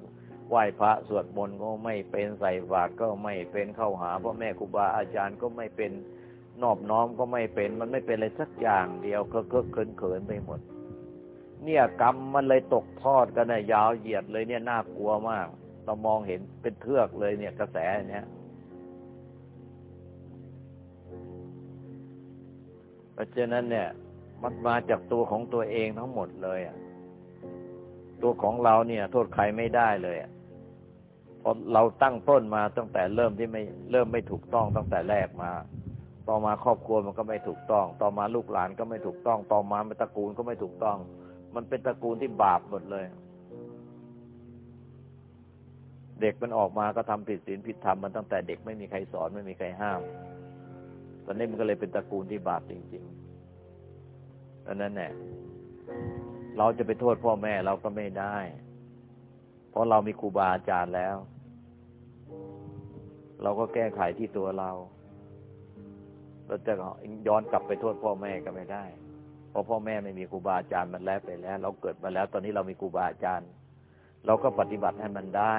ไหว้พระสวดมนต์ก็ไม่เป็นใส่บาตรก็ไม่เป็นเข้าหาพ่อแม่ครูบาอาจารย์ก็ไม่เป็นนอบน้อมก็ไม่เป็นมันไม่เป็นอะไรสักอย่างเดียวเคอะเคอะเขินเขินไปหมด เนี่ยกรรมมันเลยตกทอดกันนะยาวเหยียดเลยเนี่ยน่ากลัวมาก เรามองเห็นเป็นเทือกเลยเนี่ยกระแสเนี้ย เพราะฉะนั้นเนี่ย มันมาจากตัวของตัวเองทั้งหมดเลยอะตัวของเราเนี่ย โทษใครไม่ได้เลยอะพอเราตั้งต้นมาตั้งแต่เริ่มที่ไม่เริ่มไม่ถูกต้องตั้งแต่แรกมา ต่อมาครอบครัวมันก็ไม่ถูกต้อง ต่อมาลูกหลานก็ไม่ถูกต้อง ต่อมาตระกูลก็ไม่ถูกต้อง มันเป็นตระกูลที่บาปหมดเลย เด็กมันออกมาก็ทำผิดศีลผิดธรรมมันตั้งแต่เด็กไม่มีใครสอนไม่มีใครห้าม ตอนนี้มันก็เลยเป็นตระกูลที่บาปจริงๆดังนั้นเนี่ยเราจะไปโทษพ่อแม่เราก็ไม่ได้ เพราะเรามีครูบาอาจารย์แล้ว เราก็แก้ไขที่ตัวเรา เราจะย้อนกลับไปโทษพ่อแม่ก็ไม่ได้ เพราะพ่อแม่ไม่มีครูบาอาจารย์มันแล้วไปแล้ว เราเกิดมาแล้ว ตอนนี้เรามีครูบาอาจารย์ เราก็ปฏิบัติให้มันได้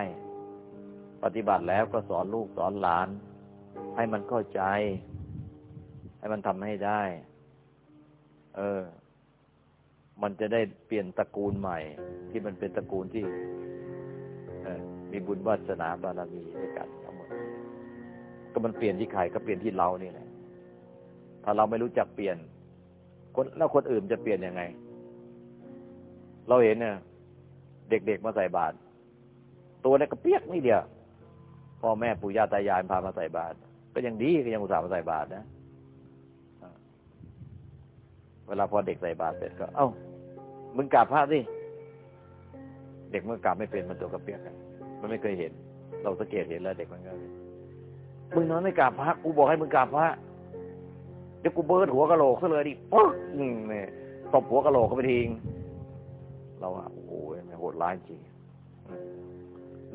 ปฏิบัติแล้วก็สอนลูกสอนหลาน ให้มันเข้าใจ ให้มันทำให้ได้ เออ มันจะได้เปลี่ยนตระกูลใหม่ ที่มันเป็นตระกูลที่มีบุญวาสนาบารมีด้วยกันทั้งหมด ก็มันเปลี่ยนที่ใครก็เปลี่ยนที่เรานี่แหละ ถ้าเราไม่รู้จักเปลี่ยน คนแล้วคนอื่นจะเปลี่ยนยังไง เราเห็นเนี่ยเด็กๆมาใส่บาตรตัวนี้ก็เปียกนี่เดียวพ่อแม่ปู่ย่าตายายพามาใส่บาตรก็ยังดีก็ยังอุตส่าห์มาใส่บาตรนะ เวลาพอเด็กใส่บาตรเสร็จก็ เอ้ามึงกราบพระสิเด็กเมื่อกราบไม่เป็นมันตัวกระเปียกมันไม่เคยเห็น เราสังเกตเห็นแล้วเด็กมันก็มึงนอนไม่กราบพระกูบอกให้มึงกราบพระเดี๋ยวกูเบิร์ดหัวกะโหลกซะเลยดิปึ๊กนี่ตบหัวกะโหลกก็ไปทิ้งเราอะโอ้โหโหดร้ายจริง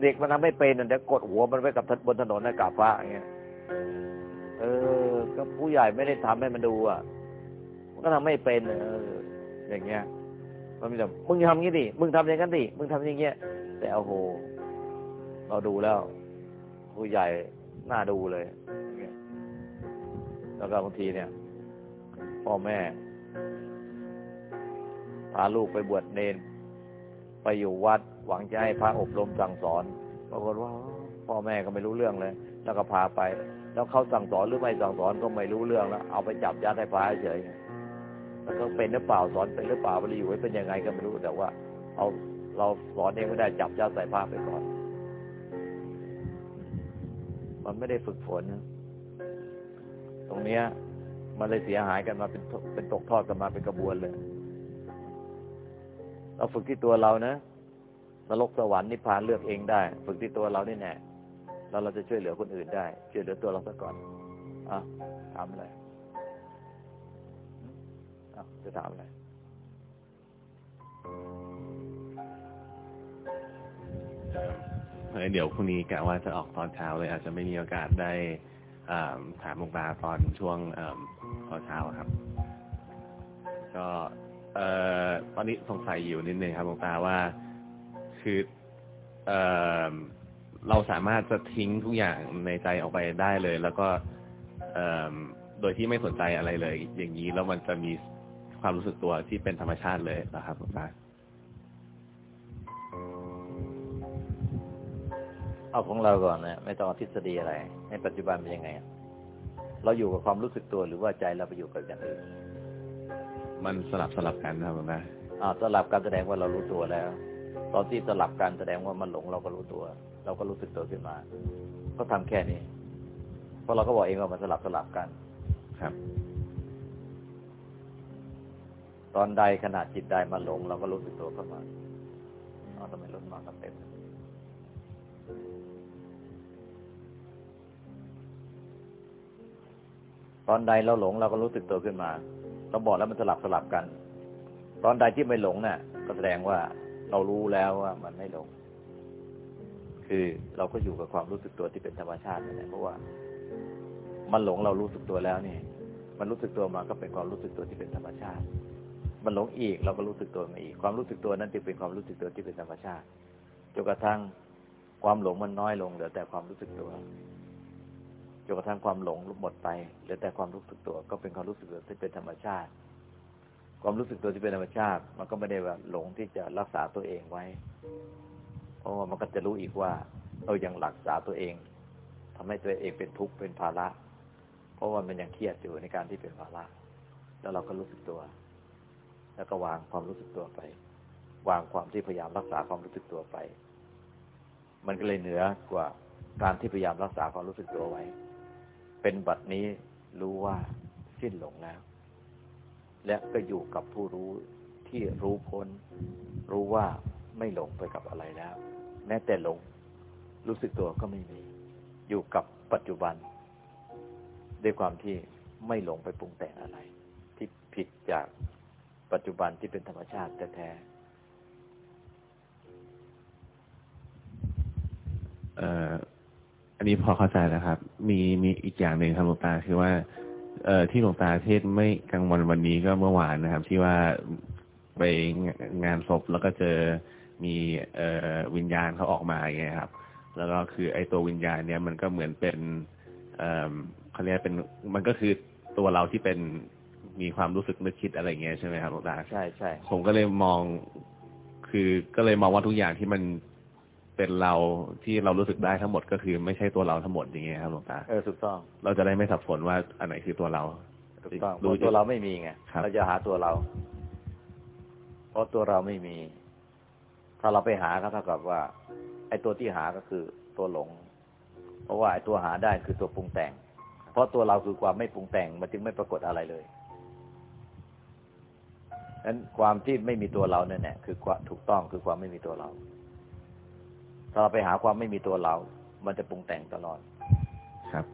เด็กมันทำไม่เป็นเดี๋ยวกดหัวมันไว้กับบนถนนนะกราบพระอย่างเงี้ยเออ ก็ผู้ใหญ่ไม่ได้ทำให้มันดูอะมัน ก็ทำไม่เป็นเอออย่างเงี้ยมันมีแต่มึงทำงี้ดิมึงทำอย่างนั้นดิมึงทำอย่างเงี้ย แต่โอ้โห เราดูแล้วผู้ใหญ่น่าดูเลยแล้วก็บางทีเนี่ยพ่อแม่พาลูกไปบวชเนน ไปอยู่วัด หวังจะให้พระอบรมสั่งสอนปรากฏว่า พ่อแม่ก็ไม่รู้เรื่องเลย แล้วก็พาไป แล้วเขาสั่งสอนหรือไม่สั่งสอนก็ไม่รู้เรื่องแล้วเอาไปจับยัดให้พระเฉย แล้วก็เป็นหรือเปล่าสอนเป็นหรือเปล่าไปอยู่ไว้เป็นยังไงก็ไม่รู้แต่ว่า เอาเราสอนเองไม่ได้จับยัดใส่พระไปก่อน มันไม่ได้ฝึกฝน ตรงเนี้ย มันเลยเสียหายกันมาเป็นเป็นตกทอดกันมาเป็นกระบวนเลย เราฝึกที่ตัวเรานะนรกสวรรค์นิพพานเลือกเองได้ ฝึกที่ตัวเรานี่แน่แล้วเราจะช่วยเหลือคนอื่นได้ ช่วยเหลือตัวเราซะก่อนอะถามอะไรอะ จะถามอะไรเดี๋ยวพรุ่งนี้กะว่าจะออกตอนเช้าเลย อาจจะไม่มีโอกาสได้ถามลงตาตอนช่วงตอนเช้าครับ ก็ตอนนี้สงสัยอยู่นิดนึงครับลงตาว่าคือเเราสามารถจะทิ้งทุกอย่างในใจออกไปได้เลย แล้วก็โดยที่ไม่สนใจอะไรเลย อย่างนี้แล้วมันจะมี ความรู้สึกตัวที่เป็นธรรมชาติเลยนะครับลงตาเอาของเราก่อนนะไม่ต้องทฤษฎีอะไรในปัจจุบันเป็นยังไง เราอยู่กับความรู้สึกตัวหรือว่าใจเราไปอยู่กับอย่างอื่นมันสลับสลับกันครับผมนะอ่าสลับการแสดงว่าเรารู้ตัวแล้ว ตอนที่สลับการแสดงว่ามันหลงเราก็รู้ตัว เราก็รู้สึกตัวขึ้นมา ก็ทำแค่นี้ เพราะเราก็บอกเองว่ามันสลับสลับกัน ครับ ตอนใดขณะจิตใดมันหลง เราก็รู้สึกตัวเข้ามาเอาทำไมลดมากับเต็มตอนใดเราหลงเราก็รู้สึกตัวขึ้นมาเราบอกแล้วมันสลับสลับกัน ตอนใดที่ไม่หลงเนะ่ยก็แสดงว่าเรารู้แล้วว่ามันไม่หลง คือเราก็อยู่กับความรู้สึกตัวที่เป็นธรรมชาตินั่นแหละเพราะว่า มันหลงเรารู้สึกตัวแล้วนี่ มันรู้สึกตัวมาก็เป็นความรู้สึกตัวที่เป็นธรรมชาติ มันหลงอีก เราก็รู้สึกตัวมาอีก ความรู้สึกตัวนั้นจึงเป็นความรู้สึกตัวที่เป็นธรรมชาติจนกระทั่งความหลงมันน้อยลงเหลือแต่ความรู้สึกตัวจนกระทั่งความหลงหมดไปเหลือแต่ความรู้สึกตัวก็เป็นความรู้สึกตัวที่เป็นธรรมชาติ ความรู้สึกตัวที่เป็นธรรมชาติ มันก็ไม่ได้ว่าหลงที่จะรักษาตัวเองไว้ เพราะว่ามันก็จะรู้อีกว่าเรายังรักษาตัวเองทำให้ตัวเองเป็นทุกข์เป็นภาระ เพราะว่ามันยังเครียดอยู่ในการที่เป็นภาระ แล้วเราก็รู้สึกตัว แล้วก็วางความรู้สึกตัวไป วางความที่พยายามรักษาความรู้สึกตัวไป มันก็เลยเหนือกว่าการที่พยายามรักษาความรู้สึกตัวไว้ เป็นบัดนี้รู้ว่าสิ้นหลงแล้ว และก็อยู่กับผู้รู้ที่รู้พ้น รู้ว่าไม่หลงไปกับอะไรแล้ว แม้แต่หลง รู้สึกตัวก็ไม่มี อยู่กับปัจจุบัน ด้วยความที่ไม่หลงไปปรุงแต่งอะไร ที่ผิดจาก ปัจจุบันที่เป็นธรรมชาติแท้ๆอันนี้พอเข้าใจแล้วครับ มีมีอีกอย่างหนึ่งครับหลวงตาคือว่า เอ่อที่หลวงตาเทศไม่กลางวันวันนี้ก็เมื่อวานนะครับ ที่ว่าไปงานศพแล้วก็เจอมีเอ่อวิญญาณเขาออกมาอย่างเงี้ยครับ แล้วก็คือไอ้ตัววิญญาณเนี่ยมันก็เหมือนเป็น เอ่อเขาเรียกเป็นมันก็คือตัวเราที่เป็น มีความรู้สึกนึกคิดอะไรเงี้ยใช่ไหมครับหลวงตาใช่ใช่ผมก็เลยมอง คือก็เลยมองว่าทุกอย่างที่มันเป็นเราที่เรารู้สึกได้ทั้งหมดก็คือไม่ใช่ตัวเราทั้งหมดอย่างเงี้ยครับหลวงตาเออถูกต้อง เราจะได้ไม่สับสนว่าอันไหนคือตัวเราถูกต้องเพรู้ราะตัวเราไม่มีไงครับเราจะหาตัวเรา เพราะตัวเราไม่มี ถ้าเราไปหาก็เท่ากับว่า ไอ้ตัวที่หาก็คือตัวหลง เพราะว่าไอ้ตัวหาได้คือตัวปรุงแต่ง เพราะตัวเราคือความไม่ปรุงแต่งมันจึงไม่ปรากฏอะไรเลย นั้นความที่ไม่มีตัวเราเนี่ยแหละคือความถูกต้องคือความไม่มีตัวเรา ถ้าเราไปหาความไม่มีตัวเรา มันจะปรุงแต่งตลอด ครับ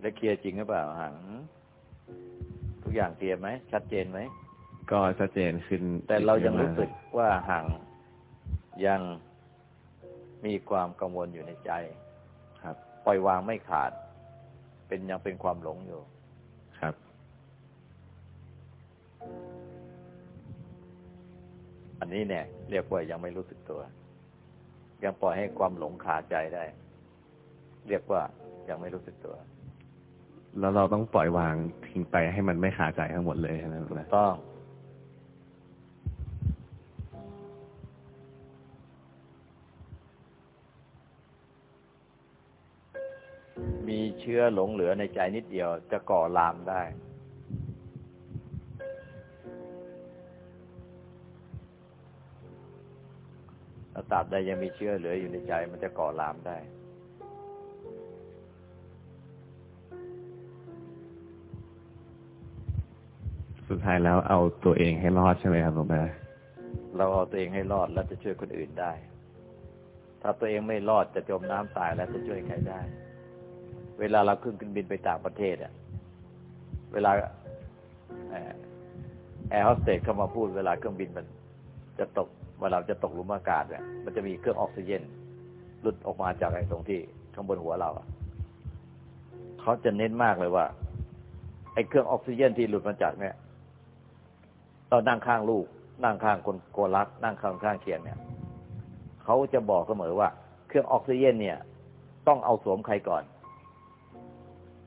แล้วเคลียร์จริงหรือเปล่าหัง ทุกอย่างเคลียร์ไหม ชัดเจนไหม ก็ชัดเจนขึ้น แต่เรายังรู้สึกว่าห่างยังมีความกังวลอยู่ในใจ ครับ ปล่อยวางไม่ขาด เป็นยังเป็นความหลงอยู่ ครับ อันนี้เนี่ย เรียกว่ายังไม่รู้สึกตัว ยังปล่อยให้ความหลงขาใจได้ เรียกว่ายังไม่รู้สึกตัว แล้วเราต้องปล่อย วางทิ้งไปให้มันไม่ขาดใจทั้งหมดเลยใช่ไหมหลวงตาต้อง ชื้อหลงเหลือในใจนิดเดียวจะก่อลามได้ ถ้าตราบใดยังมีเชื้อเหลืออยู่ในใจมันจะก่อลามได้ สุดท้ายแล้วเอาตัวเองให้รอดใช่ไหมครับหลวงตาเราเอาตัวเองให้รอดแล้วจะช่วยคนอื่นได้ ถ้าตัวเองไม่รอดจะจมน้ำตายแล้วจะช่วยใครได้ เวลาเราขึ้นเครื่องบินไปต่างประเทศอะ เวลาแอร์โฮสเตสเข้ามาพูดเวลาเครื่องบินมัน จะตกเวลาจะตกหลุมอากาศเนี่ยมันจะมีเครื่องออกซิเจนหลุดออกมาจากไอ้ตรงที่ข้างบนหัวเราเขาจะเน้นมากเลยว่า ไอ้เครื่องออกซิเจนที่หลุดมาจากเนี่ยเรานั่งข้างลูก นั่งข้างคนโกรัก นั่งข้างข้างเคียงเนี่ยเขาจะบอกเสมอว่า เครื่องออกซิเจนเนี่ย ต้องเอาสวมใครก่อน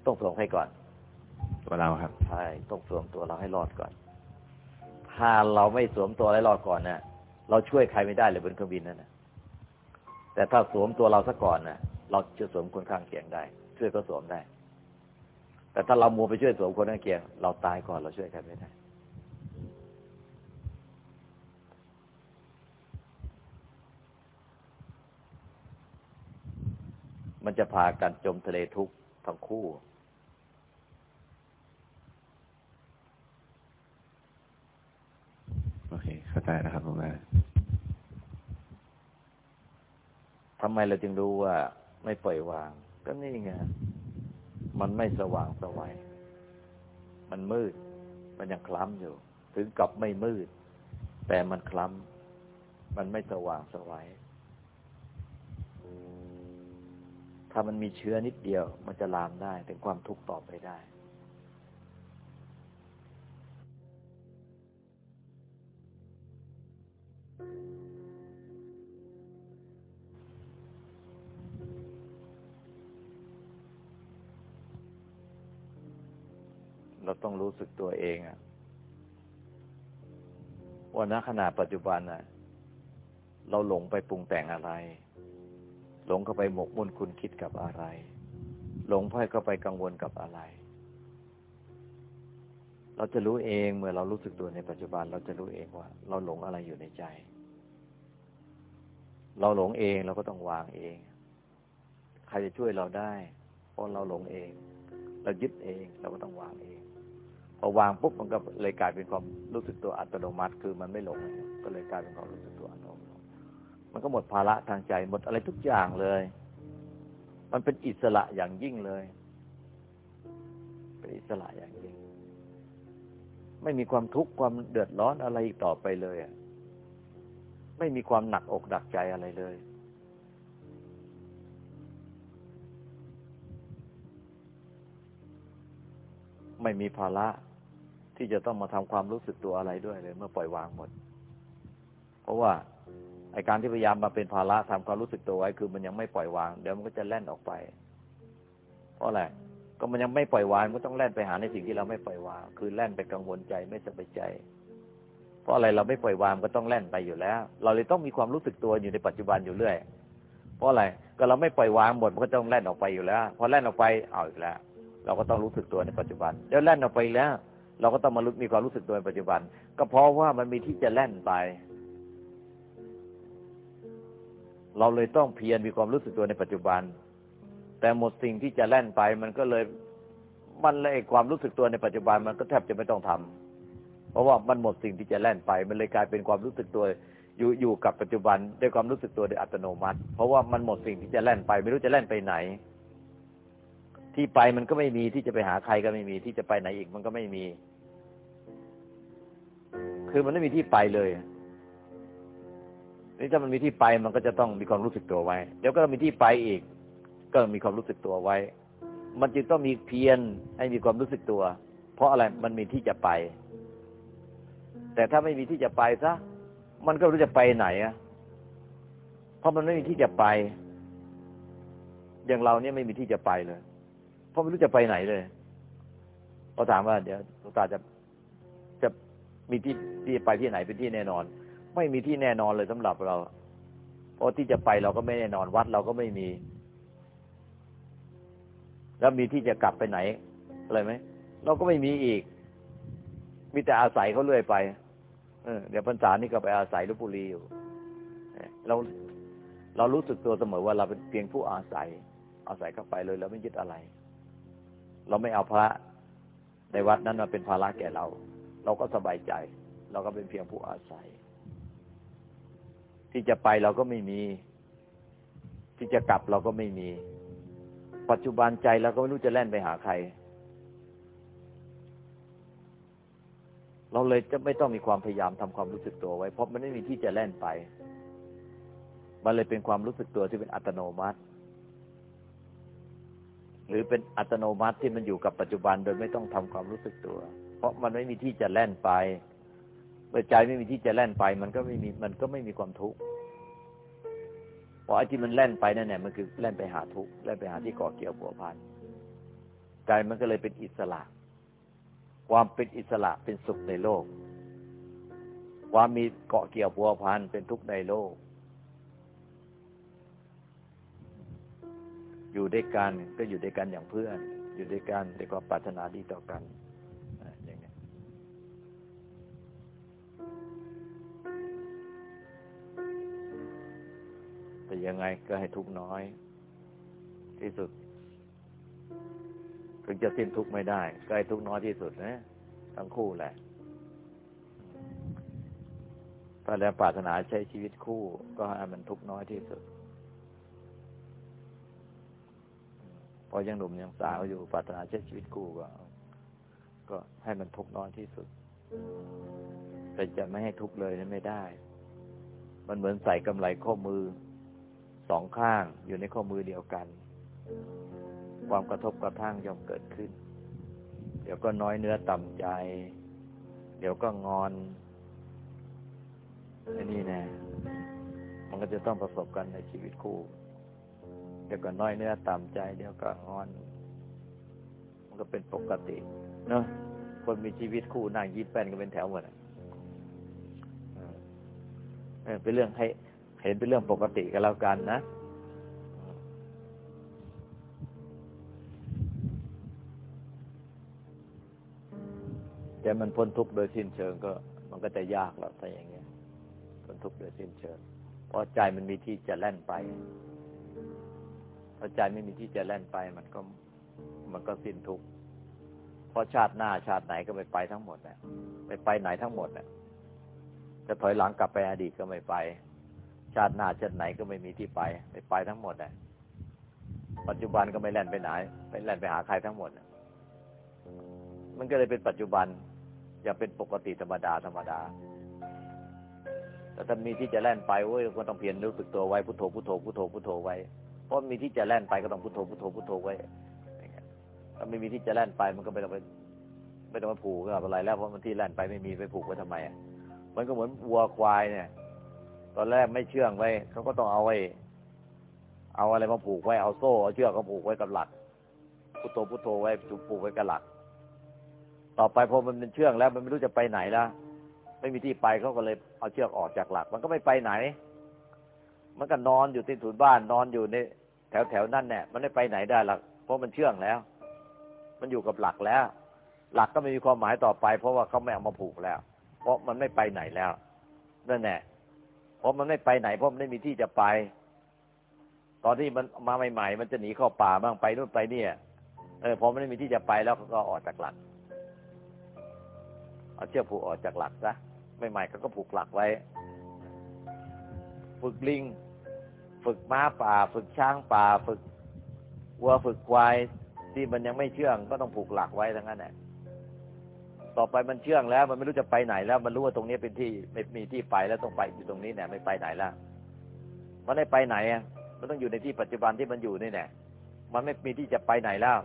ต้องสวมใครก่อน ตัวเราครับใช่ต้องสวมตัวเราให้รอดก่อน ถ้าเราไม่สวมตัวให้รอดก่อนเนี่ยเราช่วยใครไม่ได้เลยบนเครื่องบินนั่นนะแต่ถ้าสวมตัวเราซะก่อนนะเราจะสวมคนข้างเคียงได้ ช่วยก็สวมได้ แต่ถ้าเรามัวไปช่วยสวมคนข้างเคียง เราตายก่อนเราช่วยใครไม่ได้มันจะพากันจมทะเลทุกข์ทั้งคู่ โอ เข้าใจแล้วครับหลวงตาทำไมเราจึงรู้ว่า ไม่ปล่อยวาง ก็นี่ไงมันไม่สว่างสวัยมันมืด มันยังคล้ำอยู่ ถึงกับไม่มืด แต่มันคล้ำมันไม่สว่างสวัยถ้ามันมีเชื้อนิดเดียว มันจะลามได้ถึงความทุกข์ต่อไปได้ เราต้องรู้สึกตัวเองอะว่าณขณะปัจจุบันอะเราหลงไปปรุงแต่งอะไร หลงเข้าไปหมกมุ่นคุณคิดกับอะไร หลงพ่อยเข้าไปกังวลกับอะไร เราจะรู้เองเมื่อเรารู้สึกตัวในปัจจุบัน เราจะรู้เองว่า เราหลงอะไรอยู่ในใจ เราหลงเองเราก็ต้องวางเอง ใครจะช่วยเราได้ เพราะเราหลงเอง เรายึดเองเราก็ต้องวางเอง พอวางปุ๊บมันก็เลยกลายเป็นความรู้สึกตัวอัตโนมัติ คือมันไม่หลง ก็เลยกลายเป็นความรู้สึกตัวอัตโนมัติมันก็หมดภาระทางใจหมดอะไรทุกอย่างเลย มันเป็นอิสระอย่างยิ่งเลย เป็นอิสระอย่างยิ่ง ไม่มีความทุกข์ความเดือดร้อนอะไรอีกต่อไปเลยอะไม่มีความหนักอกหนักใจอะไรเลย ไม่มีภาระ ที่จะต้องมาทำความรู้สึกตัวอะไรด้วยเลย เมื่อปล่อยวางหมด เพราะว่าไอการที่พยายามมาเป็นภาระทำความรู้สึกตัวไว้คือมันยังไม่ปล่อยวาง เดี๋ยวมันก็จะแล่นออกไป เพราะอะไรก็มันยังไม่ปล่อยวางมันต้องแล่นไปหาในสิ่งที่เราไม่ปล่อยวาง คือแล่นไปกังวลใจไม่สบายใจ เพราะอะไรเราไม่ปล่อยวางก็ต้องแล่นไปอยู่แล้ว เราเลยต้องมีความรู้สึกตัวอยู่ในปัจจุบันอยู่เรื่อย เพราะอะไรก็เราไม่ปล่อยวางหมดมันก็ต้องแล่นออกไปอยู่แล้ว พอแล่นออกไปเอาอีกแล้ว เราก็ต้องรู้สึกตัวในปัจจุบันเดี๋ยวแล่นออกไปแล้ว เราก็ต้องมามีความรู้สึกตัวในปัจจุบัน ก็เพราะว่ามันมีที่จะแล่นไป เราเลยต้องเพียรมีความรู้สึกตัวในปัจจุบัน แต่หมดสิ่งที่จะแล่นไป มันก็เลยมันเลยความรู้สึกตัวในปัจจุบันมันก็แทบจะไม่ต้องทำเพราะว่ามันหมดสิ่งที่จะแล่นไป มันเลยกลายเป็นความรู้สึกตัวอยู่อยู่กับปัจจุบันด้วยความรู้สึกตัวโดยอัตโนมัติ เพราะว่ามันหมดสิ่งที่จะแล่นไป ไม่รู้จะแล่นไปไหน ที่ไปมันก็ไม่มีที่จะไปหาใครก็ไม่มีที่จะไปไหนอีกมันก็ไม่มี คือมันไม่มีที่ไปเลยนี่ถ้ามันมีที่ไปมันก็จะต้องมีความรู้สึกตัวไว้ เดี๋ยวก็มีที่ไปอีก ก็มีความรู้สึกตัวไว้ มันจึงต้องมีเพียรให้มีความรู้สึกตัว เพราะอะไรมันมีที่จะไป แต่ถ้าไม่มีที่จะไปซะมันก็รู้จะไปไหนอะเพราะมันไม่มีที่จะไป อย่างเราเนี่ยไม่มีที่จะไปเลย เพราะไม่รู้จะไปไหนเลยพอถามว่าเดี๋ยวหลวงตาจะ มีที่ที่ไปที่ไหนเป็นที่แน่นอน ไม่มีที่แน่นอนเลยสำหรับเรา เพราะที่จะไปเราก็ไม่แน่นอนวัดเราก็ไม่มี แล้วมีที่จะกลับไปไหนอะไรไหมเราก็ไม่มีอีก มีแต่อาศัยเขาเรื่อยไปเออเดี๋ยวพรรษานี่ก็ไปอาศัยลุบุรีอยู่เราเรารู้สึกตัวเสมอว่าเราเป็นเพียงผู้อาศัย อาศัยเข้าไปเลยเราไม่ยึดอะไร เราไม่เอาพระในวัดนั้นมาเป็นภาระแก่เรา เราก็สบายใจ เราก็เป็นเพียงผู้อาศัย ที่จะไปเราก็ไม่มี ที่จะกลับเราก็ไม่มี ปัจจุบันใจเราก็ไม่รู้จะแล่นไปหาใคร เราเลยจะไม่ต้องมีความพยายามทำความรู้สึกตัวไว้ เพราะมันไม่มีที่จะแล่นไป มันเลยเป็นความรู้สึกตัวที่เป็นอัตโนมัติหรือเป็นอัตโนมัติที่มันอยู่กับปัจจุบันโดยไม่ต้องทำความรู้สึกตัว เพราะมันไม่มีที่จะแล่นไปเมื่อใจไม่มีที่จะแล่นไป มันก็ไม่มีมันก็ไม่มีความทุกข์เพราะไอ้ที่มันแล่นไปนั่นแหละมันคือแล่นไปหาทุกข์แล่นไปหาที่ก่อเกี่ยวผัวพันใจมันก็เลยเป็นอิสระ ความเป็นอิสระเป็นสุขในโลก ความมีเกาะเกี่ยวผัวพันเป็นทุกข์ในโลก อยู่ด้วยกันก็อยู่ด้วยกันอย่างเพื่อน อยู่ด้วยกันด้วยความปรารถนาดีต่อกัน ยังไง ก็ให้ทุกน้อย ที่สุด ถึงจะสิ้นทุกไม่ได้ ก็ให้ทุกน้อยที่สุดนะทั้งคู่แหละถ้าแล้วปรารถนาใช้ชีวิตคู่ ก็ให้มันทุกน้อยที่สุดพอยังหนุ่มยังสาวอยู่ปรารถนาใช้ชีวิตคู่ก็ก็ให้มันทุกน้อยที่สุด แต่จะไม่ให้ทุกเลยนั้นไม่ได้ มันเหมือนใส่กำไรข้อมือ สองข้างอยู่ในข้อมือเดียวกัน ความกระทบกระทั่งย่อมเกิดขึ้น เดี๋ยวก็น้อยเนื้อต่ำใจ เดี๋ยวก็งอนไอ้นี่แน่มันก็จะต้องประสบกันในชีวิตคู่ เดี๋ยวก็น้อยเนื้อต่ำใจ เดี๋ยวก็งอน มันก็เป็นปกติ เนาะคนมีชีวิตคู่นั่งยิ้มแป้นก็เป็นแถวหมดเป็นเรื่องให้ เห็นเป็นเรื่องปกติกันแล้วกันนะ แต่มันพ้นทุกข์โดยสิ้นเชิงก็ มันก็จะยากแล้วถ้าอย่างเงี้ยพ้นทุกข์โดยสิ้นเชิง เพราะใจมันมีที่จะแล่นไปพอใจไม่มีที่จะแล่นไป มันก็ มันก็สิ้นทุกข์เพราะชาติหน้าชาติไหนก็ไม่ไปทั้งหมดนะไปไปไหนทั้งหมดนะจะถอยหลังกลับไปอดีตก็ไม่ไป ชาติหน้าชาติไหนก็ไม่มีที่ไปไปไปทั้งหมดนะปัจจุบันก็ไม่แล่นไปไหนไปแล่นไปหาใครทั้งหมดมันก็เลยเป็นปัจจุบันอย่าเป็นปกติธรรมดาธรรมดาแต่ถ้ามีที่จะแล่นไปโอ้ยก็ต้องเพียรรู้สึกตัวไว้พุทโธพุทโธพุทโธพุทโธไว้เพราะมีที่จะแล่นไปก็ต้องพุทโธพุทโธพุทโธไว้ถ้าไม่มีที่จะแล่นไปมันก็ไม่ต้องไปไม่ต้องมาผูกกับอะไรแล้วเพราะมันที่แล่นไปไม่มีไปผูกไว้ทำไมอะมันก็เหมือนวัวควายเนี่ย ตอนแรกไม่เชื่องไว้เขาก็ต้องเอาไว้ เอาอะไรมาผูกไว้เอาโซ่เอาเชือกมาผูกไว้กับหลักพุทโธพุทโธไว้จุผูกไว้กับหลัก ต่อไปพอมันเป็นเชื่องแล้ว มันไม่รู้จะไปไหนแล้วไม่มีที่ไปเขาก็เลยเอาเชือกออกจากหลัก มันก็ไม่ไปไหน มันก็นอนอยู่ที่ถุนบ้านนอนอยู่ในแถวแถวนั่นเนี่ยมันไม่ไปไหนได้หรอกเพราะมันเชื่องแล้ว มันอยู่กับหลักแล้ว หลักก็ไม่มีความหมายต่อไป เพราะว่าเขาไม่เอามาผูกแล้ว เพราะมันไม่ไปไหนแล้วนั่นแหละ เพราะมันไม่ไปไหนเพราะมันไม่มีที่จะไป ตอนที่มันมาใหม่ ๆ มันจะหนีเข้าป่าบ้างไปนู่นไปเนี่ย เออพอมันไม่มีที่จะไปแล้วก็ออกจากหลัก เอาเชือกผูกออกจากหลักซะใหม่ๆเขาก็ผูกหลักไว้ ฝึกลิง ฝึกม้าป่า ฝึกช้างป่า ฝึกวัวฝึกควายที่มันยังไม่เชื่องก็ต้องผูกหลักไว้ทั้งนั้นแหละ ต่อไปมันเชื่องแล้ว มันไม่รู้จะไปไหนแล้ว มันรู้ว่าตรงนี้เป็นที่ไม่มีที่ไปแล้วต้องไปอยู่ตรงนี้เนี่ยไม่ไปไหนแล้วมันไม่ไปไหนอะมันต้องอยู่ในที่ปัจจุบันที่มันอยู่นี่แน่มันไม่มีที่จะไปไหนแล้ว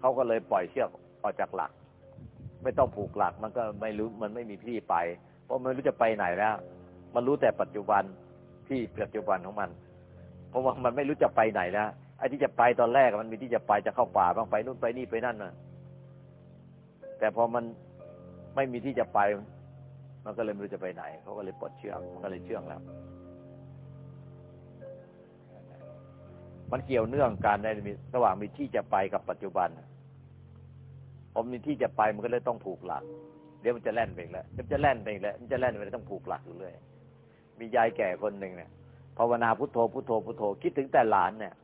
เขาก็เลยปล่อยเชือกออกจากหลัก ไม่ต้องผูกหลัก มันก็ไม่รู้มันไม่มีที่ไป เพราะมันรู้จะไปไหนแล้ว มันรู้แต่ปัจจุบันที่ปัจจุบันของมัน เพราะว่ามันไม่รู้จะไปไหนแล้วไอ้ที่จะไปตอนแรกมันมีที่จะไปจะเข้าป่าบ้างไปนู่นไปนี่ไปนั่นนะแต่พอมัน ไม่มีที่จะไป มันก็เลยไม่รู้จะไปไหน เขาก็เลยปลดเชือก มันก็เลยเชื่องแล้ว มันเกี่ยวเนื่องกันในระหว่างมีที่จะไปกับปัจจุบันพอมีที่จะไปมันก็เลยต้องผูกหลัก เดี๋ยวมันจะแล่นไปอีกแล้วมันจะแล่นไปอีกแล้ว มันจะแล่นไปต้องผูกหลักอยู่เรื่อยมียายแก่คนหนึ่งเนี่ยภาวนาพุทโธพุทโธพุทโธคิดถึงแต่หลานเนี่ย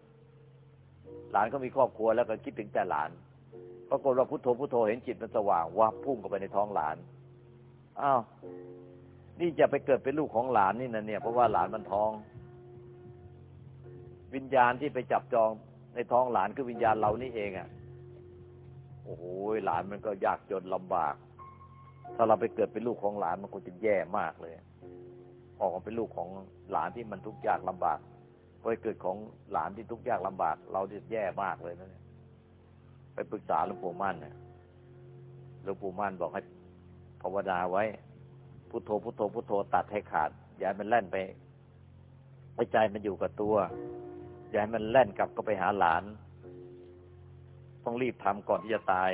หลานก็มีครอบครัวแล้วก็คิดถึงแต่หลาน ปรากฏว่าพุทโธพุทโธเห็นจิตมันสว่างวับพุ่งเข้าไปในท้องหลานอ้าวนี่จะไปเกิดเป็นลูกของหลานนี่นะเนี่ยเพราะว่าหลานมันท้อง วิญญาณที่ไปจับจองในท้องหลานคือวิญญาณเรานี่เองอะ่ะโอ้โหหลานมันก็ยากจนลำบาก ถ้าเราไปเกิดเป็นลูกของหลานมันคงจะแย่มากเลยออกมาเป็นลูกของหลานที่มันทุกข์ยากลำบากพอเกิดของหลานที่ทุกข์ยากลำบาก เราจะแย่มากเลยนะเนี่ย ไปปรึกษาหลวงปู่มั่นเนี่ยหลวงปู่มั่นบอกให้ภาวนาไว้พุทโธพุทโธพุทโธตัดให้ขาดอย่าให้มันแล่นไปไว้ใจมันอยู่กับตัว อย่าให้มันแล่นกลับก็ไปหาหลาน ต้องรีบทำก่อนที่จะตาย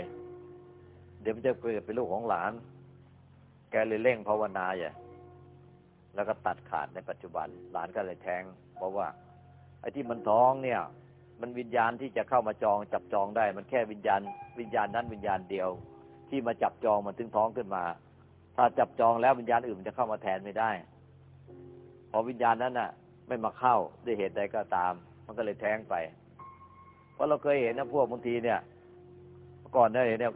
เดี๋ยวมันจะเกิดเป็นลูกของหลาน แกเลยเร่งภาวนาอย่าแล้วก็ตัดขาดในปัจจุบัน หลานก็เลยแทงเพราะว่า ไอ้ที่มันท้องเนี่ย มันวิญญาณที่จะเข้ามาจองจับจองได้ มันแค่วิญญาณ วิญญาณนั้นวิญญาณเดียว ที่มาจับจองมันถึงท้องขึ้นมา ถ้าจับจองแล้ววิญญาณอื่นมันจะเข้ามาแทนไม่ได้พอวิญญาณนั้นน่ะ ไม่มาเข้าด้วยเหตุใดก็ตาม มันก็เลยแท้งไป เพราะเราเคยเห็นนะพวกบางทีเนี่ยก่อนเนี่ยเนี่ย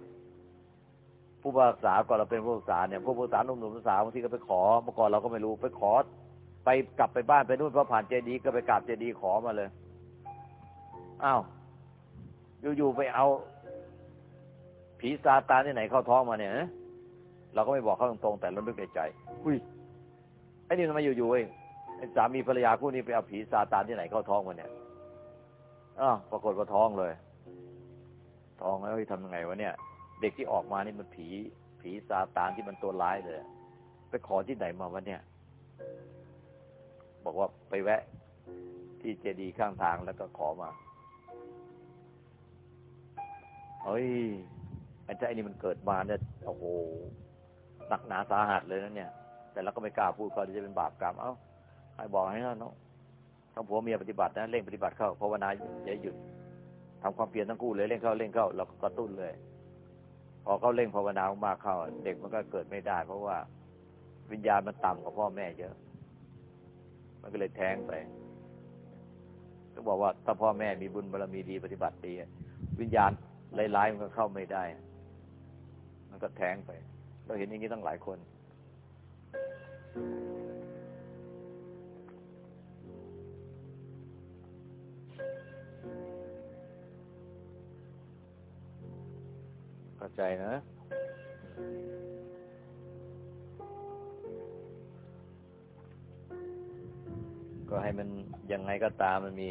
ผู้ภาษาก่อนเราเป็นผู้ภาษาเนี่ยผู้ภาษาหนุ่มๆภาษาบางทีก็ไปขอเมื่อก่อนเราก็ไม่รู้ไปขอ ไปกลับไปบ้านไปนู่นเพราะผ่านเจดีย์ก็ไปกราบเจดีย์ขอมาเลย อ้าวอยู่ๆไปเอา ผีซาตานที่ไหนเข้าท้องมาเนี่ยเราก็ไม่บอกเขาตรงๆแต่เราลึกในใจอุ้ยไอ้นี่ทำไมอยู่ๆเองสามีภรรยาคู่นี้ไปเอาผีซาตานที่ไหนเข้าท้องมาเนี่ยอ้าวปรากฏว่าท้องเลย ท้องแล้วทำยังไงวะเนี่ย เด็กที่ออกมานี่มันผี ผีซาตานที่มันตัวร้ายเลยไปขอที่ไหนมาวะเนี่ย บอกว่าไปแวะ ที่เจดีย์ข้างทางแล้วก็ขอมา เฮ้ยไอ้เจ้าไอ้นี่มันเกิดมาเนี่ยโอ้โหหนักหนาสาหัสเลยนะเนี่ย แต่เราก็ไม่กล้าพูดเขาจะเป็นบาปกรรมเอ้าให้บอกให้นะน้องทั้งผัวเมียปฏิบัตินะเร่งปฏิบัติเข้าภาวนาอย่าหยุดทำความเพียรทั้งคู่เลยเร่งเข้าเร่งเข้าเราก็กระตุ้นเลย พอเขาเร่งภาวนามากเข้า เด็กมันก็เกิดไม่ได้ เพราะว่าวิญญาณมันต่ำกว่าพ่อแม่เยอะ มันก็เลยแท้งไปก็บอกว่าถ้าพ่อแม่มีบุญบารมีดีปฏิบัติดี วิญญาณ หลายๆมันก็เข้าไม่ได้ มันก็แทงไป เราเห็นอย่างนี้ตั้งหลายคน เข้าใจนะก็ให้มันยังไงก็ตามมันมี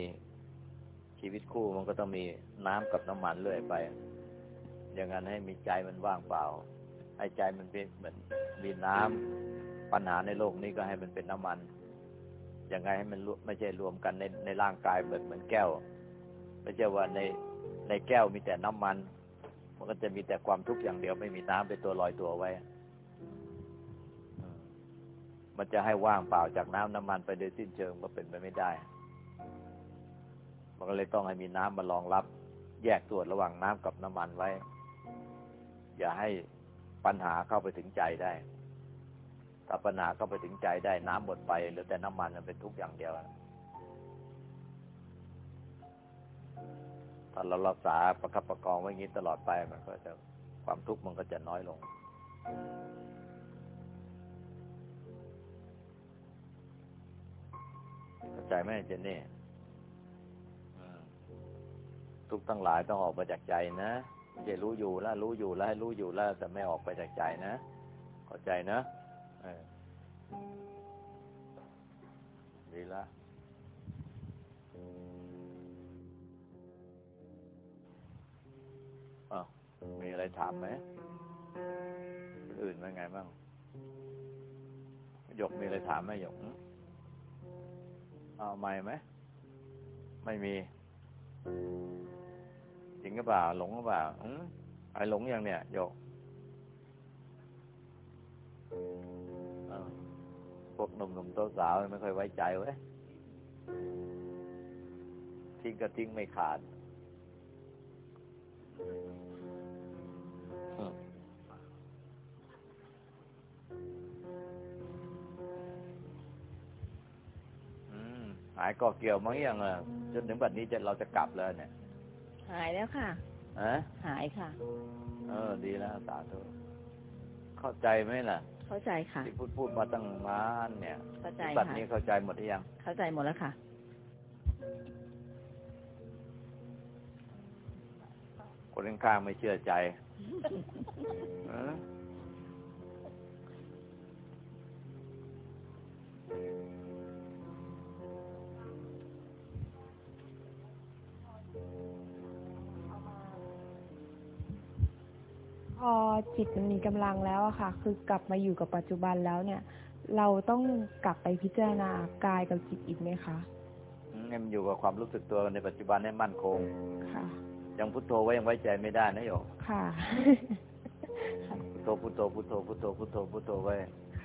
ชีวิตคู่มันก็ต้องมีน้ำกับน้ำมันเรื่อยไป อย่างนั้นให้มีใจมันว่างเปล่า ให้ใจมันเป็นเหมือนมีน้ำปัญหาในโลกนี้ก็ให้มันเป็นน้ำมันยังไงให้มันไม่ใช่รวมกันในในร่างกายเหมือนเหมือนแก้ว ไม่ใช่ว่าในในแก้วมีแต่น้ำมัน มันก็จะมีแต่ความทุกข์อย่างเดียวไม่มีน้ำเป็นตัวลอยตัวไว้มันจะให้ว่างเปล่าจากน้ำน้ำมันไปโดยสิ้นเชิงก็เป็นไปไม่ได้ มันก็เลยต้องให้มีน้ำมารองรับ แยกส่วนระหว่างน้ำกับน้ำมันไว้ อย่าให้ปัญหาเข้าไปถึงใจได้ ถ้าปัญหาเข้าไปถึงใจได้น้ำหมดไปเหลือแต่น้ำมันมันเป็นทุกอย่างเดียวถ้าเรารักษาประคับประคองไว้งี้ตลอดไปมันก็จะความทุกข์มันก็จะน้อยลงเข้าใจไหมเจนนี่ ทุกทั้งหลายต้องออกมาจากใจนะไม่ใช่รู้อยู่แล้วรู้อยู่แล้วให้รู้อยู่แล้วแต่ไม่ออกไปจากใจนะเข้าใจนะดีละอ้าวมีอะไรถามไหมอื่นเป็นไงบ้างหยกมีอะไรถามไหมหยกเอาไม่ไหม ไม่มี จริงก็เปล่า หลงก็เปล่าอืมไอ้หลงอย่างเนี้ยหยกพวกหนุ่มๆสาวไม่ค่อยไว้ใจเว้ยทิ้งก็ทิ้งไม่ขาดหายก่อเกี่ยวมั้งยังอะจนถึงบัดนี้จะเราจะกลับแล้วเนี่ย หายแล้วค่ะฮะหายค่ะ เออ ดีแล้วสาธุเข้าใจไหมล่ะ เข้าใจค่ะ ที่พูดพูดมาตั้งนานเนี่ยเข้าใจบัดค่ะนี้เข้าใจหมดหรือยัง เข้าใจหมดแล้วค่ะ คนข้างๆไม่เชื่อใจเอ พอจิตมันมีกำลังแล้วอะค่ะ คือกลับมาอยู่กับปัจจุบันแล้วเนี่ย เราต้องกลับไปพิจารณากายกับจิตอีกไหมคะให้มันอยู่กับความรู้สึกตัวในปัจจุบันให้มั่นคง ค่ะ ยังพุทโธไว้ยังไว้ใจไม่ได้นะโยมค่ะพุทโธพุทโธพุทโธพุทโธพุทโธพุทโธไว้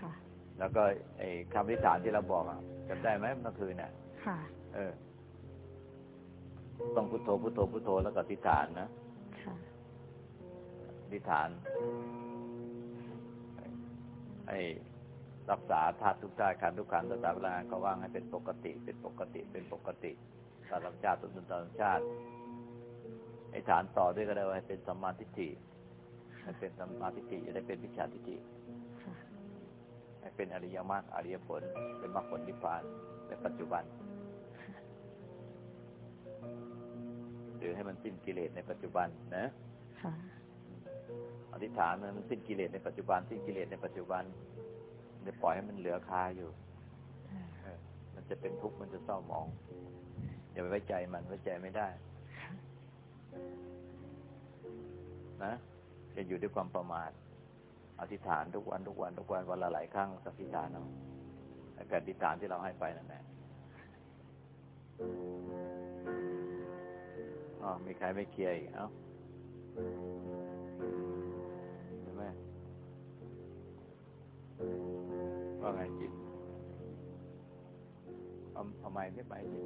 ค่ะ แล้วก็ไอ้คำวิฐานที่เราบอกอะจำได้ไหมเมื่อคืนเนี่ยค่ะ เออ ต้องพุทโธพุทโธพุทโธแล้วก็อธิษฐานนะค่ะอ ธิษฐาน ให้รักษาธาตุทุกธาตุขันธ์ทุกขันธ์ตลอดเวลาเขาว่างให้เป็นปกติ เป็นปกติ เป็นปกติตามธรรมชาติตุนตามธรรมชาติไอ้ฐานต่อด้วยก็ได้ว่าให้เป็นสัมมาทิฏฐิให้เป็นสัมมาทิฏฐิจะได้เป็นวิชาทิฏฐิให้เป็นอริยมรรคอริยผล เป็นมรรคผลนิพพานในปัจจุบันหรือให้มันสิ้นกิเลสในปัจจุบันนะค่ะ อธิษฐานมันสิ้นกิเลสในปัจจุบันสิ้นกิเลสในปัจจุบันจะปล่อยให้มันเหลือคาอยู่มันจะเป็นทุกข์มันจะเศร้าหมองอย่าไปไว้ใจมันไว้ใจไม่ได้นะจะอยู่ด้วยความประมาทอธิษฐานทุกวันทุกวันทุกวันวันละหลายครั้งอธิษฐานเอาแต่การอธิษฐานที่เราให้ไปนั่นแหละอ๋อมีใครไม่เคลียร์อีกเอ้า ว่าไงจิตทำไมไม่ไปจิต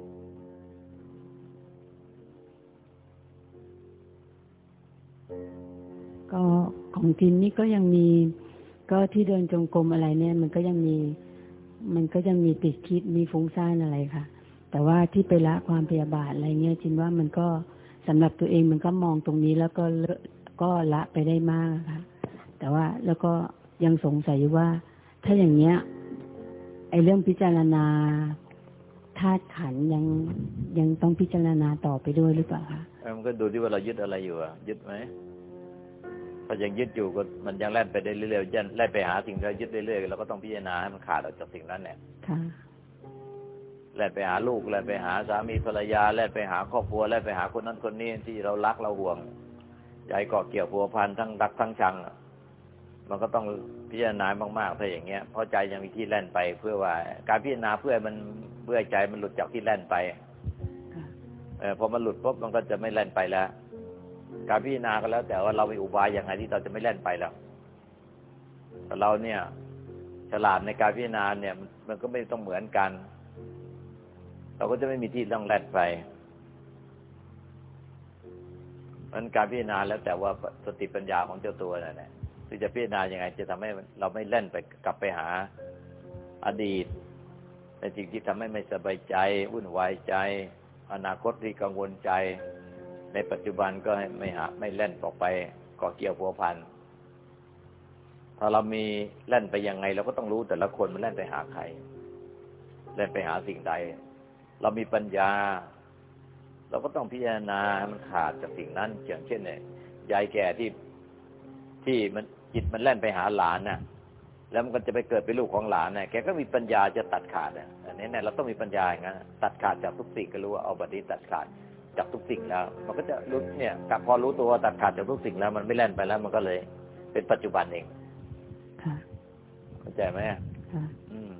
ก็ของทินนี่ก็ยังมี ก็ที่เดินจงกรมอะไรเนี่ย มันก็ยังมี มันก็ยังมีติดคิดมีฟุ้งซ่านอะไรค่ะ แต่ว่าที่ไปละความพยาบาทอะไรเงี้ยจินว่ามันก็สำหรับตัวเองมันก็มองตรงนี้แล้วก็ก็ละไปได้มากค่ะ แต่ว่าแล้วก็ยังสงสัยว่า ถ้าอย่างเงี้ยไอ้เรื่องพิจารณาธาตุขันธ์ยังยังต้องพิจารณาต่อไปด้วยหรือเปล่าคะเออมันก็ดูที่ว่าเรายึดอะไรอยู่อะยึดไหมถ้ายังยึดอยู่ก็มันยังแล่นไปได้เรื่อยๆยันแล่นไปหาสิ่งที่เรายึดเรื่อยๆเราก็ต้องพิจารณาให้มันขาดออกจากสิ่งนั้นแหละค่ะแล่นไปหาลูกแล่นไปหาสามีภรรยาแล่นไปหาครอบครัวแล่นไปหาคนนั้นคนนี้ที่เรารักเราห่วงใจเกาะเกี่ยวพัวพันทั้งรักทั้งชังอะมันก็ต้อง พิจารณามากๆถ้าอย่างเงี้ยเพราะใจยังมีที่แล่นไป เพื่อว่า การพิจารณาเพื่อให้มันเพื่อให้ใจมันหลุดจากที่แล่นไปค่ะเออพอมันหลุดปุ๊บมันก็จะไม่แล่นไปแล้ว การพิจารณาก็แล้ว แต่ว่าเรามีอุบายอย่างไรที่เราจะไม่แล่นไปแล้วแต่เราเนี่ย ฉลาดในการพิจารณาเนี่ย มันก็ไม่ต้องเหมือนกัน เราก็จะไม่มีที่ต้องแล่นไปมันการพิจารณาแล้วแต่ว่าสติปัญญาของเจ้าตัวนั่นแหละ ที่จะพิจารณายังไง จะทำให้เราไม่เล่นไปกลับไปหาอดีต ในสิ่งที่ทำให้ไม่สบายใจ วุ่นวายใจ อนาคตที่กังวลใจ ในปัจจุบันก็ไม่หาไม่เล่นต่อไปก่อเกี่ยวพัวพันถ้าเรามีเล่นไปยังไง เราก็ต้องรู้แต่ละคนมันเล่นไปหาใครเล่นไปหาสิ่งใด เรามีปัญญา เราก็ต้องพิจารณาให้มันขาดจากสิ่งนั้นอย่างเช่นเนี่ยยายแก่ที่ที่มัน จิตมันเล่นไปหาหลานน่ะ แล้วมันก็จะไปเกิดเป็นลูกของหลานเนี่ยแกก็มีปัญญาจะตัดขาดอะอันนี้เนี่ยเราต้องมีปัญญาอย่างนั้นตัดขาดจากทุกสิ่งก็รู้ว่าเอาบัดนี้ตัดขาดจากทุกสิ่งแล้ว มันก็จะรู้เนี่ยพอรู้ตัวว่าตัดขาดจากทุกสิ่งแล้วมันไม่เล่นไปแล้ว มันก็เลย เป็นปัจจุบันเองค่ะเข้าใจไหมค่ะอืม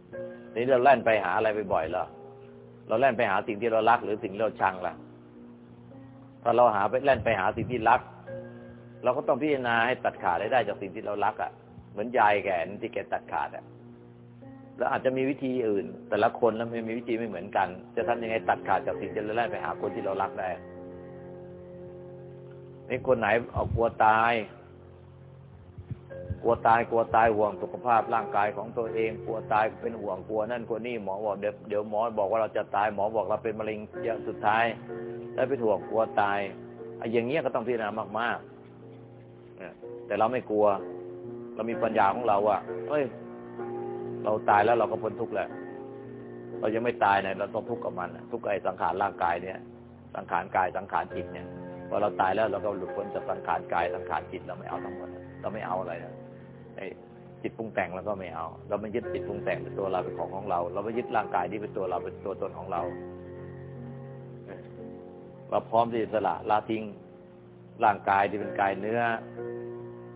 นี่เราเล่นไปหาอะไรบ่อยๆเหรอเราเล่นไปหาสิ่งที่เรารักหรือสิ่งที่เราชังล่ะ ถ้าเราหาไปเล่นไปหาสิ่งที่รัก เราก็ต้องพิจารณาให้ตัดขาดได้ได้จากสิ่งที่เรารักอะ เหมือนยายแก่นที่แกตัดขาดอะแล้วอาจจะมีวิธีอื่น แต่ละคนแล้วไม่มีวิธีไม่เหมือนกัน จะทำยังไงตัดขาดจากสิ่งที่เราเล่ไปหาคนที่เรารักได้นี่คนไหนเอากลัวตาย กลัวตายกลัวตายห่วงสุขภาพร่างกายของตัวเอง กลัวตายเป็นห่วงกลัวนั่นกลัวนี่หมอบอกเดี๋ยวเดี๋ยวหมอบอกว่าเราจะตายหมอบอกเราเป็นมะเร็งเยอะสุดท้าย แล้วไปถ่วงกลัวตายไอ้อย่างเงี้ยก็ต้องพิจารณามากๆ แต่เราไม่กลัว เรามีปัญญาของเราอะเฮ้ย เราตายแล้วเราก็พ้นทุกข์แล้วเรายังไม่ตายเนี่ยเราต้องทุกข์กับมันอะทุกข์ไอ้สังขารร่างกายเนี่ย สังขารกายสังขารจิตเนี่ยพอเราตายแล้วเราก็หลุดพ้นจากสังขารกายสังขารจิตเราไม่เอาทั้งหมดเราไม่เอาอะไรนะไอ้จิตปรุงแต่งเราก็ไม่เอา เราไม่ยึดจิตปรุงแต่งเป็นตัวเราเป็นของของเรา เราไม่ยึดร่างกายที่เป็นตัวเราเป็นตัวตนของเราเราพร้อมที่จะสละละทิ้งร่างกายที่เป็นกายเนื้อ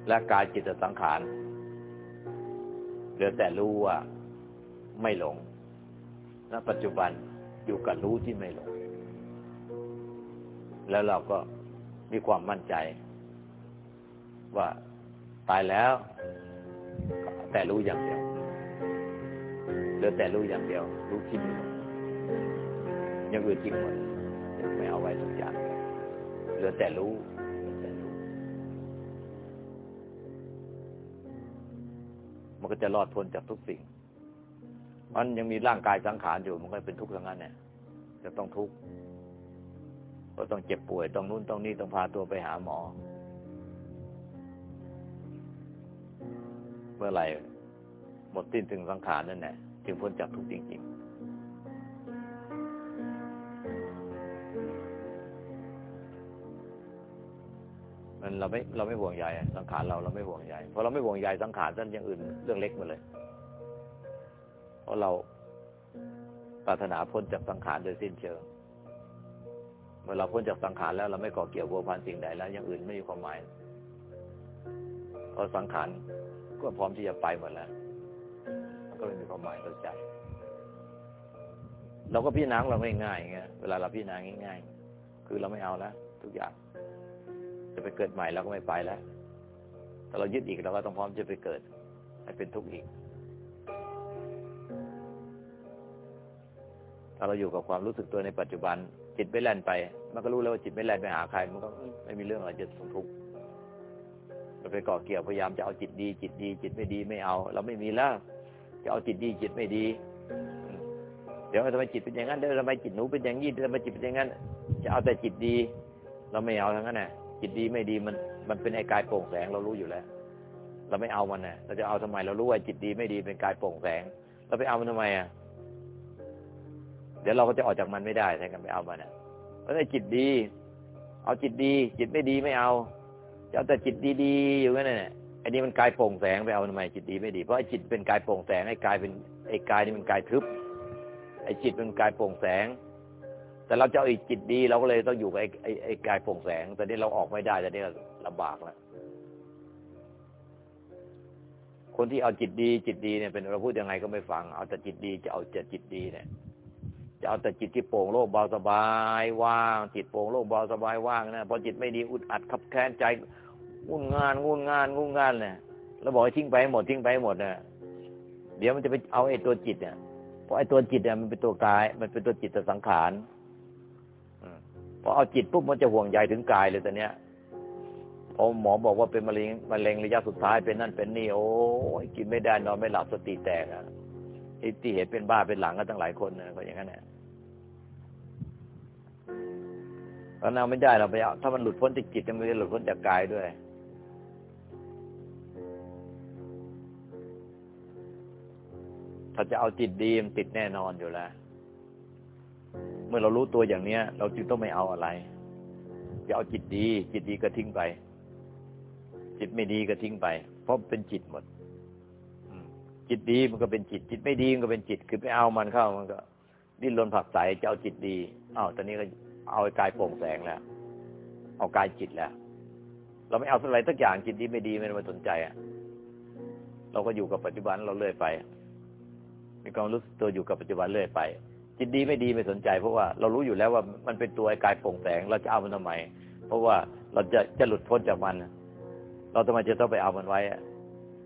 และกายจิตสังขารเหลือแต่รู้ว่าไม่หลงณปัจจุบันอยู่กับรู้ที่ไม่หลง แล้วเราก็มีความมั่นใจ ว่าตายแล้ว แต่รู้อย่างเดียวเหลือแต่รู้อย่างเดียว รู้ที่ไม่หลงย่างอื่นทิ้งหมดไม่เอาไว้ทุกอย่างเหลือแต่รู้ มันก็จะรอดพ้นจากทุกสิ่ง มันยังมีร่างกายสังขารอยู่มันก็เป็นทุกข์ทั้งนั้นเนี่ยจะต้องทุกข์ก็ต้องเจ็บป่วยต้องนู่นต้องนี่ต้องพาตัวไปหาหมอ เมื่อไหร่หมดสิ้นถึงสังขารนั่นแหละจึงพ้นจากทุกข์จริงๆ มันเราไม่เราไม่ห่วงใยสังขารเราเราไม่ห่วงใยเพราะเราไม่ห่วงใยสังขารท่านอย่างอื่นเรื่องเล็กหมาเลย เพราะเราปรารถนาพ้นจากสังขารโดยสิ้นเชิงเมื่อเราพ้นจากสังขารแล้วเราไม่ก่อเกี่ยววัวพันสิ่งใดแล้วอย่างอื่นไม่มีความหมายเพราะสังขารก็พร้อมที่จะไปหมดแล้วมันก็ไม่มีความหมายต่อใจเราก็พิจารณางเราง่ายๆอย่างเงี้ยเวลาเราพิจารณาง่าย ๆ คือเราไม่เอาแล้วทุกอย่าง จะไปเกิดใหม่เราก็ไม่ไปแล้วแต่เรายึดอีกเราก็ต้องพร้อมจะไปเกิด ให้เป็นทุกข์อีกถ้าเราอยู่กับความรู้สึกตัวในปัจจุบัน จิตไม่แล่นไป มันก็รู้แล้วว่าจิตไม่แล่นไปหาใคร มันก็ไม่มีเรื่องอะไรจะทุกข์เราไปก่อเกี่ยวพยายามจะเอาจิตดี จิตดี จิตไม่ดีไม่เอา เราไม่มีแล้วจะเอาจิตดีจิตไม่ดี เดี๋ยวทำไมจิตเป็นอย่างนั้นเดี๋ยวทำไมจิตหนูเป็นอย่างนี้ทำไมจิตเป็นอย่างนั้น จะเอาแต่จิตดี เราไม่เอาทั้งนั้นน่ะ จิตดีไม่ดีมันมันเป็นไอ้กายโปร่งแสงเรารู้อยู่แล้ว เราไม่เอามันน่ะเราจะเอาทำไมเรารู้ว่าจิตดีไม่ดีเป็นกายโปร่งแสง เราไปเอามันทำไมอะเดี๋ยวเราก็จะออกจากมันไม่ได้ใช่กันไปเอามันน่ะเพราะไอ้จิตดี เอาจิตดี จิตไม่ดีไม่เอาจะเอาแต่จิตดีๆอยู่นั่นแหละไอ้นี่มันกายโปร่งแสงไปเอาทำไมจิตดีไม่ดีเพราะไอ้จิตเป็นกายโปร่งแสงไอ้กายเป็นไอ้กายนี่มันกายทึบไอ้จิตเป็นกายโปร่งแสง แต่เราจะเอาไอ้จิตดีเราก็เลยต้องอยู่กับไอ้ไอ้ไอ้กายโปร่งแสง แต่นี่เราออกไม่ได้แต่นี่ลำบากแล้วคนที่เอาจิตดี จิตดีเนี่ยเป็นเราพูดยังไงก็ไม่ฟัง เอาแต่จิตดีจะเอาแต่จิตดีเนี่ย จะเอาแต่จิตที่โปร่งโล่งเบาสบายว่าง จิตโปร่งโล่งเบาสบายว่างนะพอจิตไม่ดีอุดอัดขับแค้นใจงุ่นงานงุ่นงานงุ่นงานเนี่ยแล้วบอกให้ทิ้งไปให้หมดทิ้งไปให้หมดเนี่ยเดี๋ยวมันจะไปเอาไอ้ตัวจิตเนี่ยเพราะไอ้ตัวจิตเนี่ยมันเป็นตัวกาย มันเป็นตัวจิตตสังขาร พอเอาจิตปุ๊บมันจะห่วงใยถึงกายเลยตอนเนี้ยพอหมอบอกว่าเป็นมะเร็งมะเร็งระยะสุดท้ายเป็นนั่นเป็นนี่ โอ้ยกินไม่ได้นอนไม่หลับสติแตกอะไอ้ที่เห็นเป็นบ้าเป็นหลังกันตั้งหลายคนนะก็อย่างนั้นแหละเราเอาไม่ได้เราไปเอาถ้ามันหลุดพ้นจากจิตมันจะหลุดพ้นจากกายด้วย ถ้าจะเอาจิตดีมันติดแน่นอนอยู่แล้ว มื่อเรารู้ตัวอย่างเนี้ย เราจึงต้องไม่เอาอะไรอย่าเอาจิตดี จิตดีก็ทิ้งไป จิตไม่ดีก็ทิ้งไป เพราะเป็นจิตหมดจิตดีมันก็เป็นจิต จิตไม่ดีมันก็เป็นจิต คือไปเอามันเข้ามันก็ ดิ้นรนผักใสจะเอาจิตดีอ้าวตอนนี้ก็เอากายโปร่งแสงแล้วเอากายจิตแล้ว เราไม่เอาอะไรสักอย่างจิตดีไม่ดีไม่มาสนใจอะเราก็อยู่กับปัจจุบันเราเลื่อยไปมีความรู้สึกตัวอยู่กับปัจจุบันเรื่อยไป จิตดีไม่ดีไม่สนใจ เพราะว่าเรารู้อยู่แล้วว่ามันเป็นตัวกายโปร่งแสงเราจะเอามันทำไม เพราะว่าเราจะจะหลุดพ้นจากมัน เราทำไมจะต้องไปเอามันไว้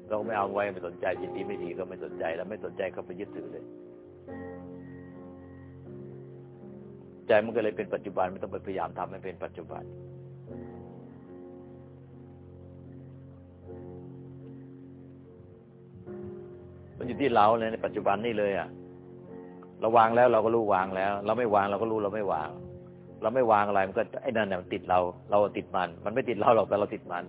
เราไม่เอาไว้ไม่สนใจจิตดีไม่ดีก็ไม่สนใจ แล้วไม่สนใจก็ไปยึดถือเลย ใจมันก็เลยเป็นปัจจุบันไม่ต้องไปพยายามทำให้เป็นปัจจุบันมันอยู่ที่เราเลยในปัจจุบันนี่เลยอะ เราวางแล้วเราก็รู้วางแล้ว เราไม่วางเราก็รู้เราไม่วาง เราไม่วางอะไรมันก็ไอ้นั่นเนี่ยมันติดเรา เราติดมัน มันไม่ติดเราหรอกแต่เราติดมัน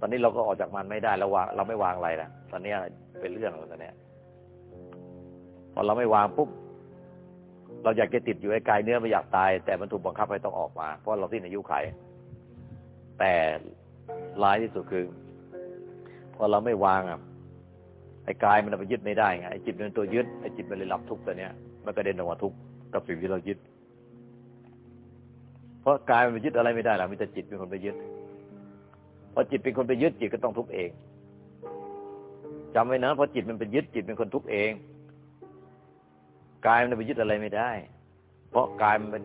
ตอนนี้เราก็ออกจากมันไม่ได้เราวางเราไม่วางอะไรนะตอนนี้เป็นเรื่องแล้วตอนนี้พอเราไม่วางปุ๊บเราอยากจะติดอยู่ไอ้กายเนื้อไม่อยากตาย แต่มันถูกบังคับให้ต้องออกมา เพราะเราสิ้นอายุไข แต่ร้ายที่สุดคือ พอเราไม่วางอะ ไอ้กายมันไปยึดไม่ได้ไงไอ้จิตเป็นตัวยึดไอ้จิตมันเลยรับทุกข์ตัวเนี้ยมันก็เด็นออกมาทุกข์กับสิ่งที่เรายึด เพราะกายมันไปยึดอะไรไม่ได้หรอกมีแต่จิตเป็นคนไปยึดพอจิตเป็นคนไปยึดจิตก็ต้องทุกข์เองจำไว้นะพอจิตมันเป็นยึดจิตเป็นคนทุกข์เองกายมันไปยึดอะไรไม่ได้ เพราะกายมันเป็น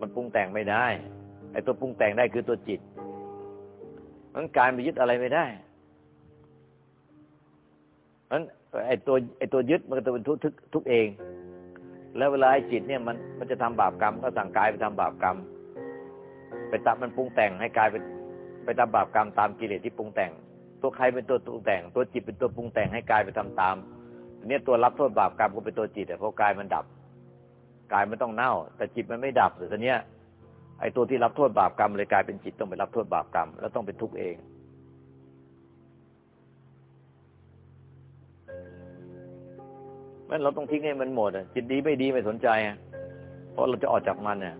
มันปรุงแต่งไม่ได้ไอ้ตัวปรุงแต่งได้คือตัวจิตมันกายมันไปยึดอะไรไม่ได้ มันไอ้ตัวไอ้ตัวยึดมันก็จะเป็นทุกทุกทุกเอง แล้วเวลาไอ้จิตเนี่ยมันมันจะทำบาปกรรมก็สั่งกายไปทำบาปกรรม ไปตัดมันปรุงแต่งให้กายไปไปทำบาปกรรมตามกิเลสที่ปรุงแต่ง ตัวใครเป็นตัวปรุงแต่ง ตัวจิตเป็นตัวปรุงแต่งให้กายไปทำตามเนี่ยตัวรับโทษบาปกรรมก็เป็นตัวจิตเพราะกายมันดับกายมันต้องเน่า แต่จิตมันไม่ดับแต่เนี้ยไอ้ตัวที่รับโทษบาปกรรมเลยกลายเป็นจิตต้องไปรับโทษบาปกรรม แล้วต้องเป็นทุกข์เอง มันเราต้องทิ้งให้มันหมดอะจิตดีไม่ดีไม่สนใจอะเพราะเราจะออกจากมันเนี่ย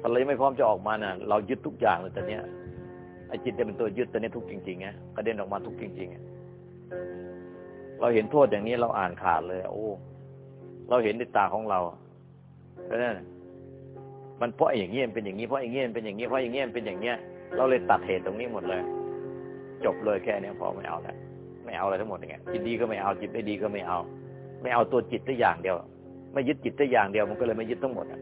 ถ้าเราไม่พร้อมจะออกมาน่ะ เรายึดทุกอย่างเลยตอนเนี้ยไอ้จิตจะเป็นตัวยึดตอนนี้ทุกจริงๆไงกระเด็นออกมาทุกจริงๆเราเห็นโทษอย่างนี้เราอ่านขาดเลย โอ้ เราเห็นด้วยตาของเราเพราะนั้นมันเพราะอย่างนี้มันเป็นอย่างนี้เพราะอย่างนี้มันเป็นอย่างนี้เพราะอย่างนี้มันเป็นอย่างเนี้ย เราเลยตัดเหตุตรงนี้หมดเลย จบเลยแค่นี้พอไม่เอาแล้วไม่เอาอะไรทั้งหมดอย่างเงี้ยจิตดีก็ไม่เอาจิตไม่ดีก็ไม่เอา ไม่เอาตัวจิตได้อย่างเดียว ไม่ยึดจิตได้อย่างเดียว มันก็เลยไม่ยึดทั้งหมดอะ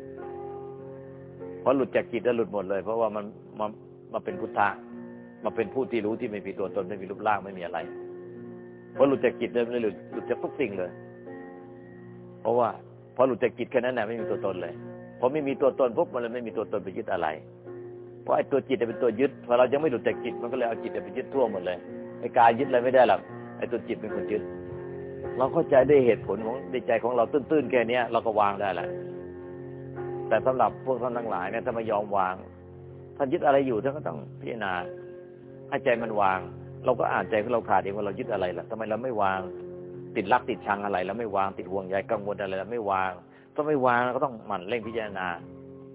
พอหลุดจากจิตแล้วหลุดหมดเลย เพราะว่ามันมามาเป็นพุทธะมาเป็นผู้ที่รู้ที่ไม่มีตัวตนไม่มีรูปร่างไม่มีอะไรพอหลุดจากจิตเลยมันหลุดหลุดจากทุกสิ่งเลย เพราะว่าพอหลุดจากจิตแค่นั้นนะไม่มีตัวตนเลยพอไม่มีตัวตนปุ๊บมันเลยไม่มีตัวตนไปยึดอะไร เพราะไอ้ตัวจิตเป็นตัวยึดพอเรายังไม่หลุดจากจิตมันก็เลยเอาจิตไปยึดทั่วหมดเลยไอ้กายยึดอะไรไม่ได้หรอกไอ้ตัวจิตเป็นคนยึด เราเข้าใจได้เหตุผลของในใจของเราตื้นๆแค่นี้เราก็วางได้แหละแต่สำหรับพวกท่านทั้งหลายเนี่ยถ้าไม่ยอมวางท่านยึดอะไรอยู่ท่านก็ต้องพิจารณาให้ใจมันวาง เราก็อ่านใจของเราขาดเองว่าเรายึดอะไรล่ะทำไมเราไม่วาง ติดรักติดชังอะไรแล้วไม่วางติดห่วงใยกังวลอะไรแล้วไม่วางถ้าไม่วางเราก็ต้องหมั่นเร่งพิจารณา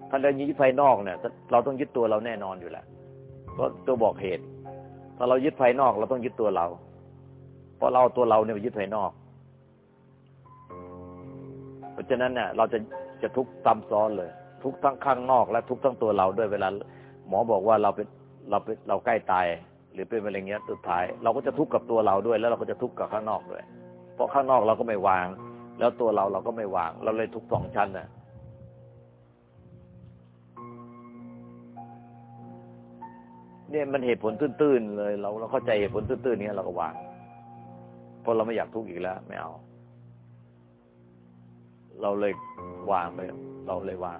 ถ้าเรายึดภายนอกเนี่ย เราต้องยึดตัวเราแน่นอนอยู่แล้วเพราะตัวบอกเหตุ ถ้าเรายึดภายนอกเราต้องยึดตัวเรา เพราะเราตัวเราเนี่ยไปยึดภายนอก ราะฉะนั้นเนี่ยเราจะจะทุกข์ซ้ำซ้อนเลย ทุกข์ทั้งข้างนอกและทุกข์ทั้งตัวเราด้วยเวลาหมอบอกว่าเราเป็นเราเป็นเราใกล้ตาย หรือเป็นมะเร็งเงี้ยสุดท้าย เราก็จะทุกข์กับตัวเราด้วย แล้วเราก็จะทุกข์กับข้างนอกด้วย เพราะข้างนอกเราก็ไม่วาง แล้วตัวเราเราก็ไม่วาง เราเลยทุกข์สองชั้นน่ะเนี่ยมันเหตุผลตื้นๆเลย เราเราเข้าใจเหตุผลตื้นๆเนี้ยเราก็วางเพราะเราไม่อยากทุกข์อีกแล้ว ไม่เอา เราเลยวางไป เราเลยวาง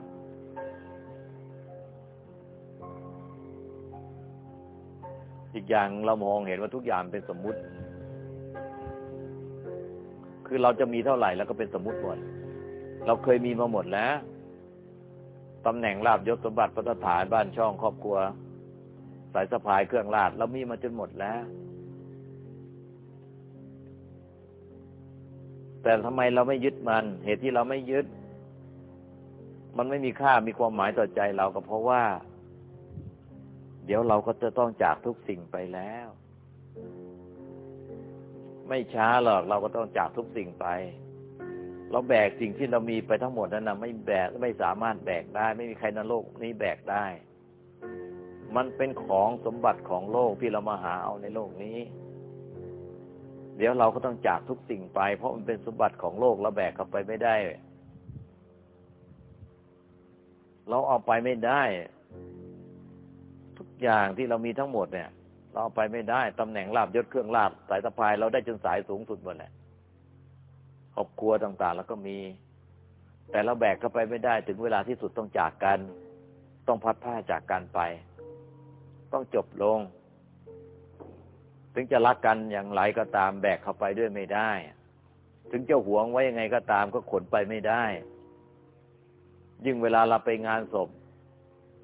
อีกอย่างเรามองเห็นว่าทุกอย่างเป็นสมมุติ คือเราจะมีเท่าไหร่แล้วก็เป็นสมมุติหมด เราเคยมีมาหมดแล้วตำแหน่งลาบยศสมบัติพัฒฐานบ้านช่องครอบครัว สายสะพายเครื่องลาดเรามีมาจนหมดแล้ว แต่ทำไมเราไม่ยึดมัน เหตุที่เราไม่ยึด มันไม่มีค่ามีความหมายต่อใจเราก็เพราะว่า เดี๋ยวเราก็จะต้องจากทุกสิ่งไปแล้ว ไม่ช้าหรอกเราก็ต้องจากทุกสิ่งไป เราแบกสิ่งที่เรามีไปทั้งหมดนั้นนะไม่แบกไม่สามารถแบกได้ ไม่มีใครในโลกนี้แบกได้ มันเป็นของสมบัติของโลกที่เรามาหาเอาในโลกนี้ เดี๋ยวเราก็ต้องจากทุกสิ่งไป เพราะมันเป็นสมบัติของโลกเราแบกเข้าไปไม่ได้ เราเอาไปไม่ได้ ทุกอย่างที่เรามีทั้งหมดเนี่ย เราเอาไปไม่ได้ตำแหน่งลาบยศเครื่องลาบสายสะพาย เราได้จนสายสูงสุดหมดแหละครอบครัวต่างๆ แล้วก็มี แต่เราแบกเข้าไปไม่ได้ ถึงเวลาที่สุดต้องจากกัน ต้องพัดผ้าจากกันไป ต้องจบลง ถึงจะรักกันอย่างไรก็ตามแบกเข้าไปด้วยไม่ได้ ถึงจะหวงไว้ยังไงก็ตามก็ขนไปไม่ได้ ยิ่งเวลาเราไปงานศพ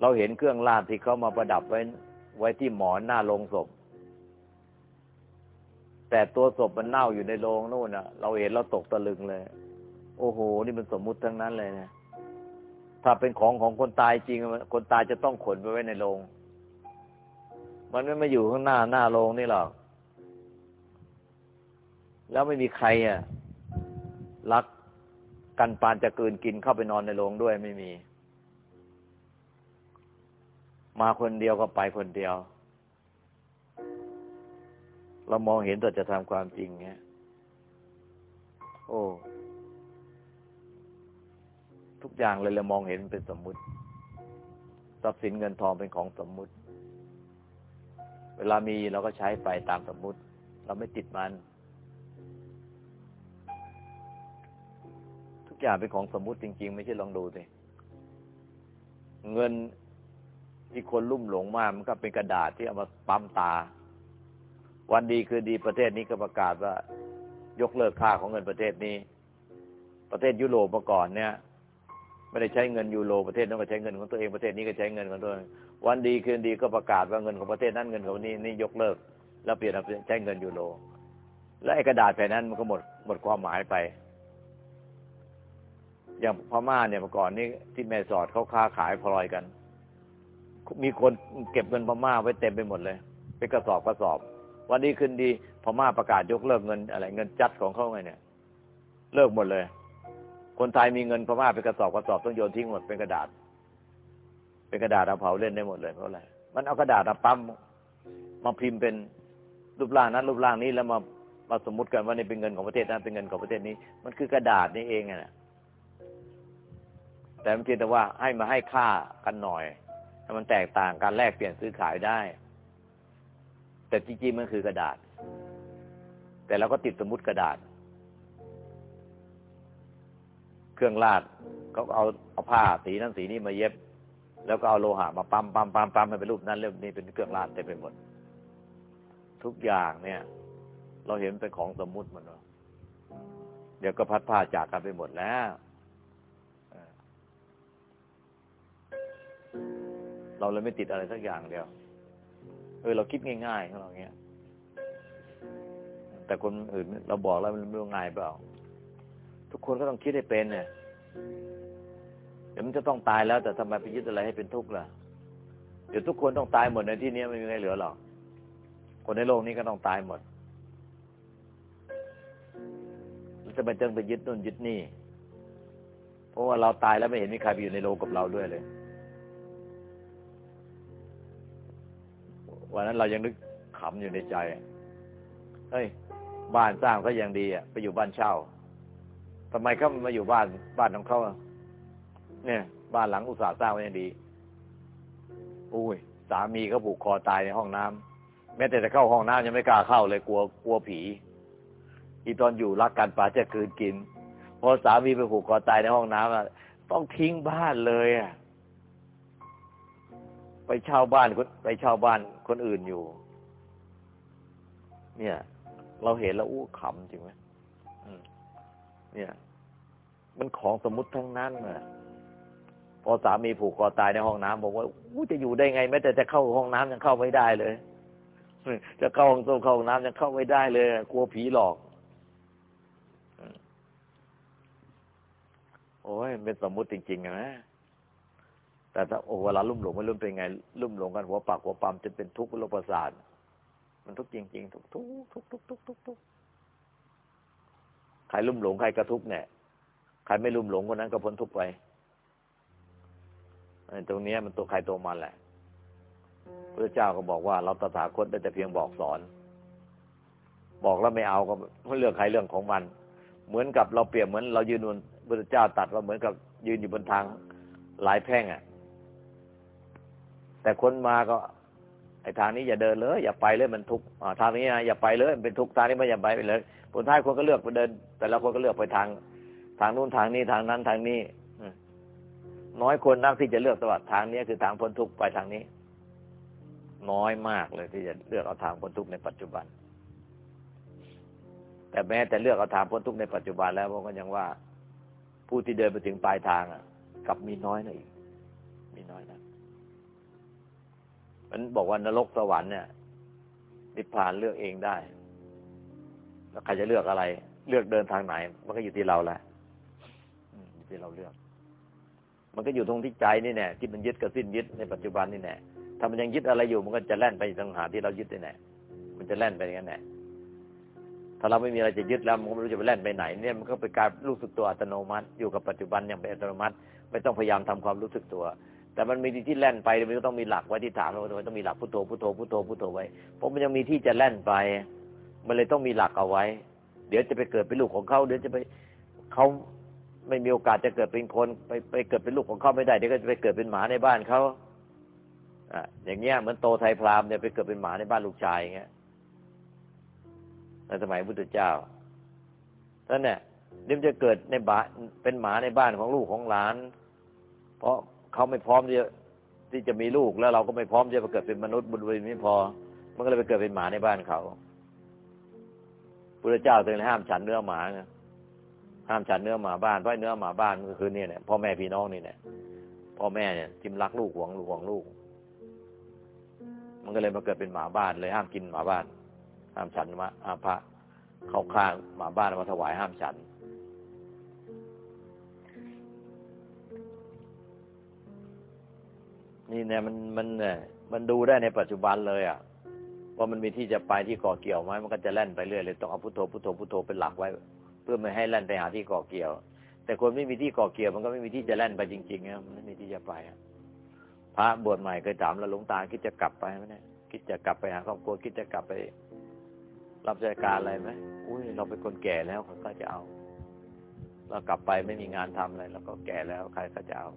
เราเห็นเครื่องลาดที่เขามาประดับไว้ไว้ที่หมอนหน้าโลงศพ แต่ตัวศพมันเน่าอยู่ในโรงนู่นน่ะ เราเห็นเราตกตะลึงเลย โอ้โห นี่มันสมมุติทั้งนั้นเลยนะถ้าเป็นของของคนตายจริง คนตายจะต้องขนไปไว้ในโรง มันไม่มาอยู่ข้างหน้าหน้าโรงนี่หรอก แล้วไม่มีใครอะรักกันปานจะเกินกินเข้าไปนอนในโรงด้วยไม่มี มาคนเดียวก็ไปคนเดียว เรามองเห็นตัวจะทำความจริงเงี้ยโอ้ทุกอย่างเลยเรามองเห็นเป็นสมมุติ ทรัพย์สินเงินทองเป็นของสมมุติ เวลามีเราก็ใช้ไปตามสมมุติ เราไม่ติดมัน ทุกอย่างเป็นของสมมุติจริง ๆ ไม่ใช่ลองดูสิเงินที่คนลุ่มหลงมากมันก็เป็นกระดาษที่เอามาปั๊มตา วันดีคือดีประเทศนี้ก็ประกาศว่า ยกเลิกค่าของเงินประเทศนี้ ประเทศยุโรปมาก่อนเนี่ย ไม่ได้ใช้เงินยูโรประเทศนั้นก็ใช้เงินของตัวเองประเทศนี้ก็ใช้เงินของตัวเองวันดีคืนดีก็ประกาศว่าเงินของประเทศนั้นเงินของนี้นี่ยกเลิก แล้วเปลี่ยนมาใช้เงินยูโร แล้วไอ้กระดาษแผ่นนั้นมันก็หมดหมดความหมายไป อย่างพม่าเนี่ยเมื่อก่อนนี้ที่แม่สอดเขาค้าขายพลอยกัน มีคนเก็บเงินพม่าไว้เต็มไปหมดเลยเป็นกระสอบกระสอบ วันนี้ขึ้นดีพม่าประกาศยกเลิกเงินอะไร เงินจัดของเขาไงเนี่ย เลิกหมดเลย คนไทยมีเงินพม่าเป็นกระสอบกระสอบต้องโยนทิ้งหมดเป็นกระดาษ เป็นกระดาษเอาเผาเล่นได้หมดเลยเพราะอะไรมันเอากระดาษมาปั๊มมาพิมพ์เป็นรูปร่างนั้นรูปร่างนี้แล้วมามาสมมุติกันว่านี่เป็นเงินของประเทศนั้นเป็นเงินของประเทศนี้ มันคือกระดาษนี่เองนะแต่มันเพียงแต่ว่าให้มาให้ค่ากันหน่อยให้มันแตกต่างการแลกเปลี่ยนซื้อขายได้ แต่จริงๆมันคือกระดาษ แต่เราก็ติดสมมติกระดาษ เครื่องลาดเขาเอาเอาผ้าสีนั้นสีนี้มาเย็บ แล้วก็เอาโลหะมาปั๊มปั๊มปั๊มปั๊มให้เป็นรูปนั้นเรื่องนี้เป็นเครื่องลาดเต็มไปหมด ทุกอย่างเนี่ย เราเห็นเป็นของสมมุติหมดเลยเดี๋ยวก็พัดผ้าจากกันไปหมดแล้วเราเลยไม่ติดอะไรสักอย่างเดียว เออเราคิดง่ายๆของเราเงี้ย แต่คนอื่นเราบอกแล้วมันไม่รู้ง่ายเปล่า ทุกคนก็ต้องคิดให้เป็นเนี่ยเดี๋ยวมันจะต้องตายแล้วแต่ทำไมไปยึดอะไรให้เป็นทุกข์ล่ะเดี๋ยวทุกคนต้องตายหมดในที่นี้ไม่มีใครเหลือหรอกคนในโลกนี้ก็ต้องตายหมดจะไปเจอไปยึดนู่นยึดนี่ เพราะว่าเราตายแล้วไม่เห็นมีใครไปอยู่ในโลกกับเราด้วยเลยวันนั้นเรายังนึกขำอยู่ในใจ เฮ้ย บ้านสร้างก็ยังดีอะ ไปอยู่บ้านเช่า ทำไมเขามาอยู่บ้านบ้านของเขาเนี่ย บ้านหลังอุตสาห์สร้างไว้ดี อุ้ย สามีเขาผูกคอตายในห้องน้ำแม้แต่จะเข้าห้องน้ำยังไม่กล้าเข้าเลยกลัวกลัวผี อีตอนอยู่รักกันป่าจะคืนกินพอสามีไปผูกคอตายในห้องน้ำอะต้องทิ้งบ้านเลยอะไปเช่าบ้านคนไปเช่าบ้านคนอื่นอยู่ เนี่ย เราเห็นแล้วอู้ขำจริงไหม เนี่ย มันของสมมุติทั้งนั้นนะพอสามีผูกคอตายในห้องน้ำบอกว่าอู้จะอยู่ได้ไงแม้แต่จะเข้าห้องน้ำยังเข้าไม่ได้เลย จะเข้าห้องส้วมเข้าห้องน้ำยังเข้าไม่ได้เลยกลัวผีหลอกโอ้ยเป็นสมมุติจริงๆนะแต่ถ้าโอ้เวลาลุ่มหลงไม่ลุ่มเป็นไง ลุ่มหลงกันหัวปากหัวปั๊มจะเป็นทุกข์โรคประสาทมันทุกข์จริงๆทุกทุกทุกทุกทุกทุกทุก ใครลุ่มหลงใครกระทุกเนี่ยใครไม่ลุ่มหลงคนนั้นก็พ้นทุกข์ไปตรงนี้มันตัวใครตัวมันแหละพระเจ้าก็บอกว่า เราตถาคตได้แต่เพียงบอกสอน บอกแล้วไม่เอาก็เรื่องใครเรื่องของมัน เหมือนกับเราเปรียบเหมือนเรายืนบนพระเจ้าตัดว่าเหมือนกับยืนอยู่บนทางหลายแพ่งอะ แต่คนมาก็ไอ้ทางนี้อย่าเดินเลย อย่าไปเลยมันทุกข์ทางนี้นะอย่าไปเลยมันเป็นทุกข์ทางนี้ไม่อย่าไปเลย ผลท้ายคนก็เลือกไปเดิน แต่ละคนก็เลือกไปทาง ทางนู้นทางนี้ทางนั้นทางนี้น้อยคนนักที่จะเลือกตวัดทางนี้คือทางพ้นทุกข์ไปทางนี้ น้อยมากเลยที่จะเลือกเอาทางพ้นทุกข์ในปัจจุบัน แต่แม้แต่เลือกเอาทางพ้นทุกข์ในปัจจุบันแล้วผมก็ยังว่า ผู้ที่เดินไปถึงปลายทางอะกับมีน้อยนะอีก มีน้อยนะมันบอกว่านรกสวรรค์เนี่ยนิพพานเลือกเองได้ ใครจะเลือกอะไร เลือกเดินทางไหน มันก็อยู่ที่เราแหละอยู่ที่เราเลือก มันก็อยู่ตรงที่ใจนี่แน่ที่มันยึดกับสิ้นยึดในปัจจุบันนี่แน่ถ้ามันยังยึดอะไรอยู่ มันก็จะแล่นไปทางหาที่เรายึดนี่แน่มันจะแล่นไปอย่างนั้นแน่ถ้าเราไม่มีอะไรจะยึดแล้วมันก็ไม่รู้จะไปแล่นไปไหน เนี่ยมันก็เป็นการรู้สึกตัวอัตโนมัติ อยู่กับปัจจุบันอย่างเป็นอัตโนมัติ ไม่ต้องพยายามทำความรู้สึกตัว แต่มันมีที่แล่นไปมันก็ต้องมีหลักไว้ที่ถามเราต้องมีหลักพุทโธพุทโธพุทโธพุทโธไว้เพราะมันยังมีที่จะแล่นไป มันเลยต้องมีหลักเอาไว้ เดี๋ยวจะไปเกิดเป็นลูกของเขาเดี๋ยวจะไปเขาไม่มีโอกาสจะเกิดเป็นคนไปไปเกิดเป็นลูกของเขาไม่ได้เดี๋ยวก็จะไปเกิดเป็นหมาในบ้านเขาอะอย่างเงี้ยเหมือนโตไทยพรามเนี่ยไปเกิดเป็นหมาในบ้านลูกชายอย่างเงี้ยในสมัยพุทธเจ้าท่านเนี่ยเดี๋ยวจะเกิดในบ้านเป็นหมาในบ้านของลูกของหลาน เพราะเขาไม่พร้อมที่จะที่จะมีลูกแล้วเราก็ไม่พร้อมที่จะไปเกิดเป็นมนุษย์บุญวิไม่พอ มันก็เลยไปเกิดเป็นหมาในบ้านเขา พุทธเจ้าถึงห้ามฉันเนื้อหมาไงห้ามฉันเนื้อหมาบ้านเพราะเนื้อหมาบ้านก็คือเนี่ยเนี่ยพ่อแม่พี่น้องนี่เนี่ยพ่อแม่เนี่ยทิมรักลูกหวงลูกหวงลูก มันก็เลยมาเกิดเป็นหมาบ้านเลยห้ามกินหมาบ้าน ห้ามฉันมาอาพระเข้าข้างหมาบ้านมาถวายห้ามฉัน นี่เนี่ยมันมันเนี่ยมันดูได้ในปัจจุบันเลยอะ ว่ามันมีที่จะไปที่ก่อเกี่ยวไหมมันก็จะแล่นไปเรื่อยเลยต้องเอาพุทโธพุทโธพุทโธเป็นหลักไว้ เพื่อไม่ให้แล่นไปหาที่ก่อเกี่ยว แต่คนไม่มีที่ก่อเกี่ยว มันก็ไม่มีที่จะแล่นไปจริงๆนะมันไม่มีที่จะไปพระบวชใหม่เคยถามแล้วหลวงตาคิดจะกลับไปไหมเนี่ยคิดจะกลับไปหาครอบครัวคิดจะกลับไป รับราชการอะไรไหมอุ้ยเราเป็นคนแก่แล้วเขาก็จะเอา เรากลับไปไม่มีงานทำอะไรเราก็แก่แล้วใครก็จะเอา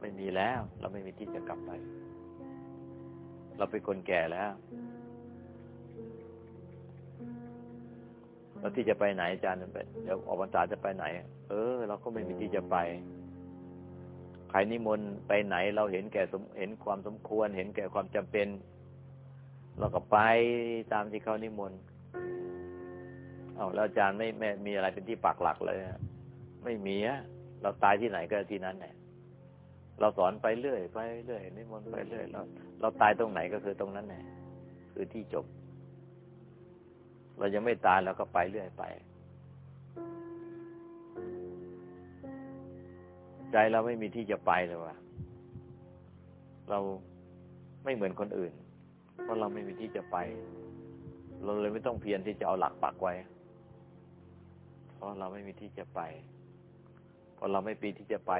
ไม่มีแล้ว เราไม่มีที่จะกลับไป เราเป็นคนแก่แล้วแล้วที่จะไปไหนอาจารย์เดี๋ยวออกพรรษาจะไปไหน เออ เราก็ไม่มีที่จะไปใครนิมนต์ไปไหน เราเห็นแก่สมเห็นความสมควร เห็นแก่ความจำเป็น เราก็ไปตามที่เขานิมนต์เอาแล้วอาจารย์ไม่ไม่มีอะไรเป็นที่ปักหลักเลยไม่มีอะเราตายที่ไหนก็ที่นั้นแหละ เราสอนไปเรื่อยไปเรื่อยนิมนต์ไปเรื่อยเราเราตายตรงไหนก็คือตรงนั้นแหละคือที่จบ เรายังไม่ตายเราก็ไปเรื่อยไป ใจเราไม่มีที่จะไปเลยว่ะเราไม่เหมือนคนอื่น เพราะเราไม่มีที่จะไป เราเลยไม่ต้องเพียรที่จะเอาหลักปักไว้ เพราะเราไม่มีที่จะไป เพอเราไม่ปีที่จะไป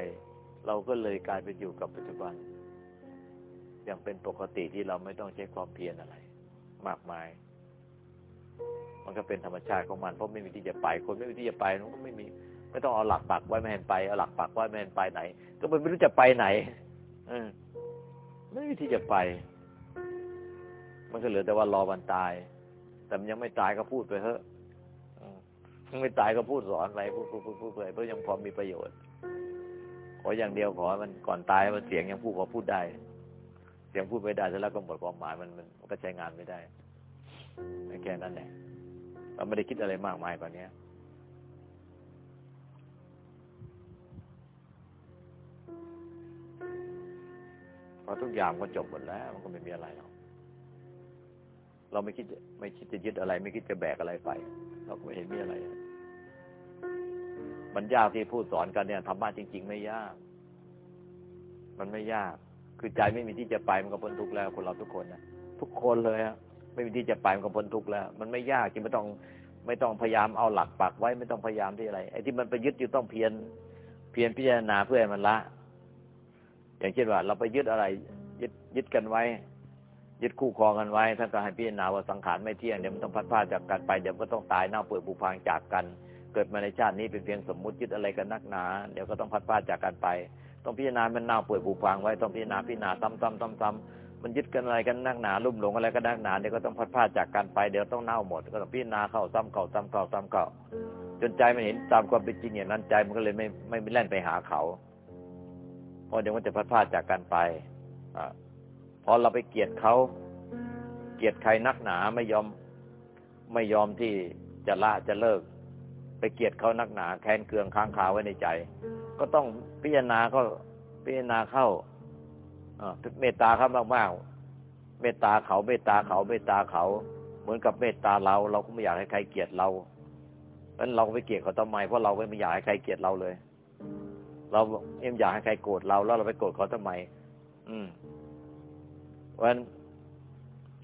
เราก็เลยกลายเป็นอยู่กับปัจจุบัน อย่างเป็นปกติที่เราไม่ต้องใช้ความเพียรอะไร มากมาย มันก็เป็นธรรมชาติของมันเพราะไม่มีที่จะไป คนไม่มีที่จะไปมันก็ไม่มี ไม่ต้องเอาหลักปักไว้ไม่เห็นไปเอาหลักปักไว้ไม่เห็นไปไหน ก็มันไม่รู้จะไปไหน เออไม่มีที่จะไป มันก็เหลือแต่ว่ารอวันตาย แต่มันยังไม่ตายก็พูดไปเถอะยังไม่ตายก็พูดสอนไปพูดพูดพูดพูดไปเพราะยังพอมีประโยชน์ ออย่างเดียวขอมันก่อนตายมันเสียงยังพูดพอพูดได้ เสียงพูดไม่ได้แล้วก็หมดความหมายมันมันก็ใช้งานไม่ได้แค่นั้นแหละเราไม่ได้คิดอะไรมากมายกว่านี้พอทุกอย่างก็จบหมดแล้ว มันก็ไม่มีอะไรหรอกเราไม่คิดไม่คิดจะยึดอะไร ไม่คิดจะแบกอะไรไป เราก็ไม่เห็นมีอะไร มันยากที่พูดสอนกันเนี่ยธรรมะจริง ๆ ไม่ยาก มันไม่ยาก คือใจไม่มีที่จะไปมันก็พ้นทุกข์แล้วคนเราทุกคนนะทุกคนเลยอะไม่มีที่จะไปมันก็พ้นทุกข์แล้ว มันไม่ยากจริงไม่ต้อง ไม่ต้องพยายามเอาหลักปักไว้ไม่ต้องพยายามที่อะไรไอ้ที่มันไปยึดอยู่ต้องเพียรเพียรพิจารณาเพื่อให้มันละ อย่างเช่นว่า เราไปยึดอะไร ยึดยึดกันไว้ยึดคู่ครองกันไว้ท่านก็ให้พิจารณาว่าสังขารไม่เที่ยงเดี๋ยวมันต้องพัดพาจากกันไปเดี๋ยวก็ต้องตายเน่าเปื่อยผุพังจากกัน กิดมาในชาตินี้เป็นเพียงสมมุติยึดอะไรกันนักหนา เดี๋ยวก็ต้องพัดพาจากกันไป ต้องพิจารณามันเน่าเปื่อยผุพังไว้ต้องพิจารณาพิจารณาซ้ำซ้ำซ้ำซ้มันยึดกันอะไรกันนักหนาลุ่มหลงอะไรกันนักหนาเดี๋ยวก็ต้องพัดพาจากกันไปเดี๋ยวต้องเน่าหมด ก็ต้องพิจารณาเข้าซ้ำเข้าซ้ำเข้าซ้ำเข้าจนใจมันเห็นตามความเป็นจริงอย่างนั้นใจมันก็เลยไม่ไม่ไม่แล่นไปหาเขาเพราะเดี๋ยวมันจะพัดพาจากกันไปอพอเราไปเกลียดเขาเกลียดใครนักหนาไม่ยอมไม่ยอมที่จะละจะเลิก ไปเกลียดเขานักหนาแค้นเคืองค้างคาไว้ในใจ ก็ต้องพิจารณาก็พิจารณาเข้าเมตตาเขามากๆ เมตตาเขาเมตตาเขาเมตตาเขา เหมือนกับเมตตาเรา เราก็ไม่อยากให้ใครเกลียดเราเพราะนั้นเราไปเกลียดเขาทำไมเพราะเราไม่อยากให้ใครเกลียดเราเลย เราเอ็มอยากให้ใครโกรธเราแล้วเราไปโกรธเขาทำไม อืมเพราะฉะนั้น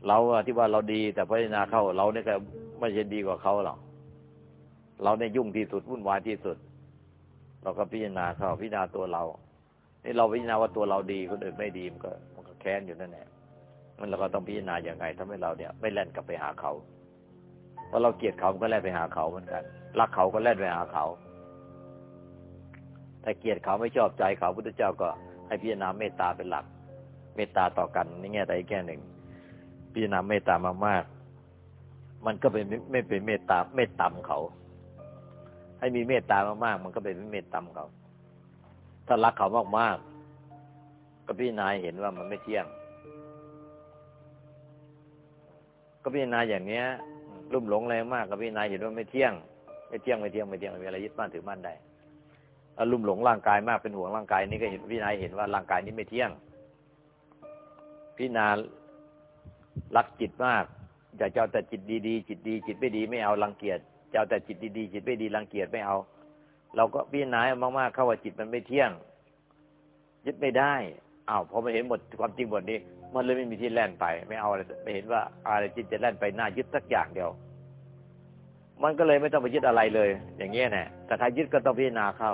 เราที่ว่าเราดี แต่พิจารณาเข้าเราเนี่ยก็ไม่ใช่ดีกว่าเขาหรอก เราเนี่ยยุ่งที่สุดวุ่นวายที่สุด เราก็พิจารณาเขาพิจารณาตัวเรา นี่เราพิจารณาว่าตัวเราดีคนอื่นไม่ดีมันก็ มันก็แค้นอยู่นั่นแหละมันเราก็ต้องพิจารณาอย่างไงทำให้เราเนี่ย ไม่แล่นกลับไปหาเขาเพราะเราเกลียดเขาก็แล่นไปหาเขาเหมือนกันรักเขาก็แล่นไปหาเขา แต่เกลียดเขาไม่ชอบใจเขาพุทธเจ้าก็ ให้พิจารณาเมตตาเป็นหลัก เมตตาต่อกันนี่แง่ใดแง่หนึ่ง พิจารณาเมตตามากๆมันก็เป็นไม่เป็นเมตตาเมตตาเขา ให้มีเมตตามากๆ มันก็เป็นเมตตาเขา ถ้ารักเขามากๆ ก็พิจารณาเห็นว่ามันไม่เที่ยง ก็พิจารณาอย่างเนี้ยรุ่มหลงแรงมากก็พิจารณาเห็นว่าไม่เที่ยง ไม่เที่ยงไม่เที่ยงไม่เที่ยงมีอะไรยึดมั่นถือมั่นได้อารมณ์หลงร่างกายมากเป็นห่วงร่างกายนี้ก็เห็นพิจารณาเห็นว่าร่างกายนี้ไม่เที่ยง พิจารณารักจิตมากอยากจะเอาแต่จิตดีๆจิตดี จิตไม่ดีไม่เอารังเกียจ จะเอาแต่จิตดีๆจิตไม่ดีรังเกียจไม่เอา เราก็พิจารณามากๆเข้าว่าจิตมันไม่เที่ยง ยึดไม่ได้อ้าวพอมาเห็นหมดความจริงหมดนี้ มันเลยไม่มีที่แล่นไป ไม่เอาอะไรไม่เห็นว่าอะไรจิตจะแล่นไปหน้ายึดสักอย่างเดียว มันก็เลยไม่ต้องไปยึดอะไรเลย อย่างเงี้ยแน่แต่ถ้ายึดก็ต้องพิจารณาเข้า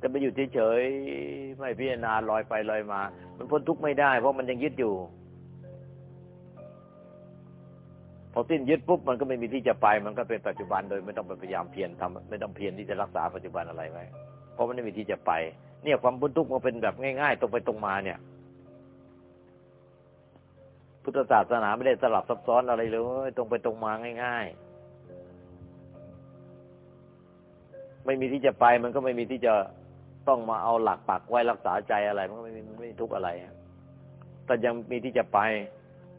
จะไปอยู่เฉยๆไม่พิจารณาลอยไปลอยมา มันพ้นทุกข์ไม่ได้ เพราะมันยังยึดอยู่ พอสิ้นยึดปุ๊บมันก็ไม่มีที่จะไป มันก็เป็นปัจจุบันโดยไม่ต้องไปพยายามเพียรทำไม่ต้องเพียรที่จะรักษาปัจจุบันอะไรไว้เพราะมันไม่มีที่จะไป เนี่ยความพ้นทุกข์มันเป็นแบบง่าย ๆ ตรงไปตรงมาเนี่ย พุทธศาสนาไม่ได้สลับซับซ้อนอะไรเลยตรงไปตรงมาง่าย ๆ ไม่มีที่จะไป มันก็ไม่มีที่จะต้องมาเอาหลักปักไว้รักษาใจอะไร มันก็ไม่มีไม่ทุกข์อะไรแต่ยังมีที่จะไป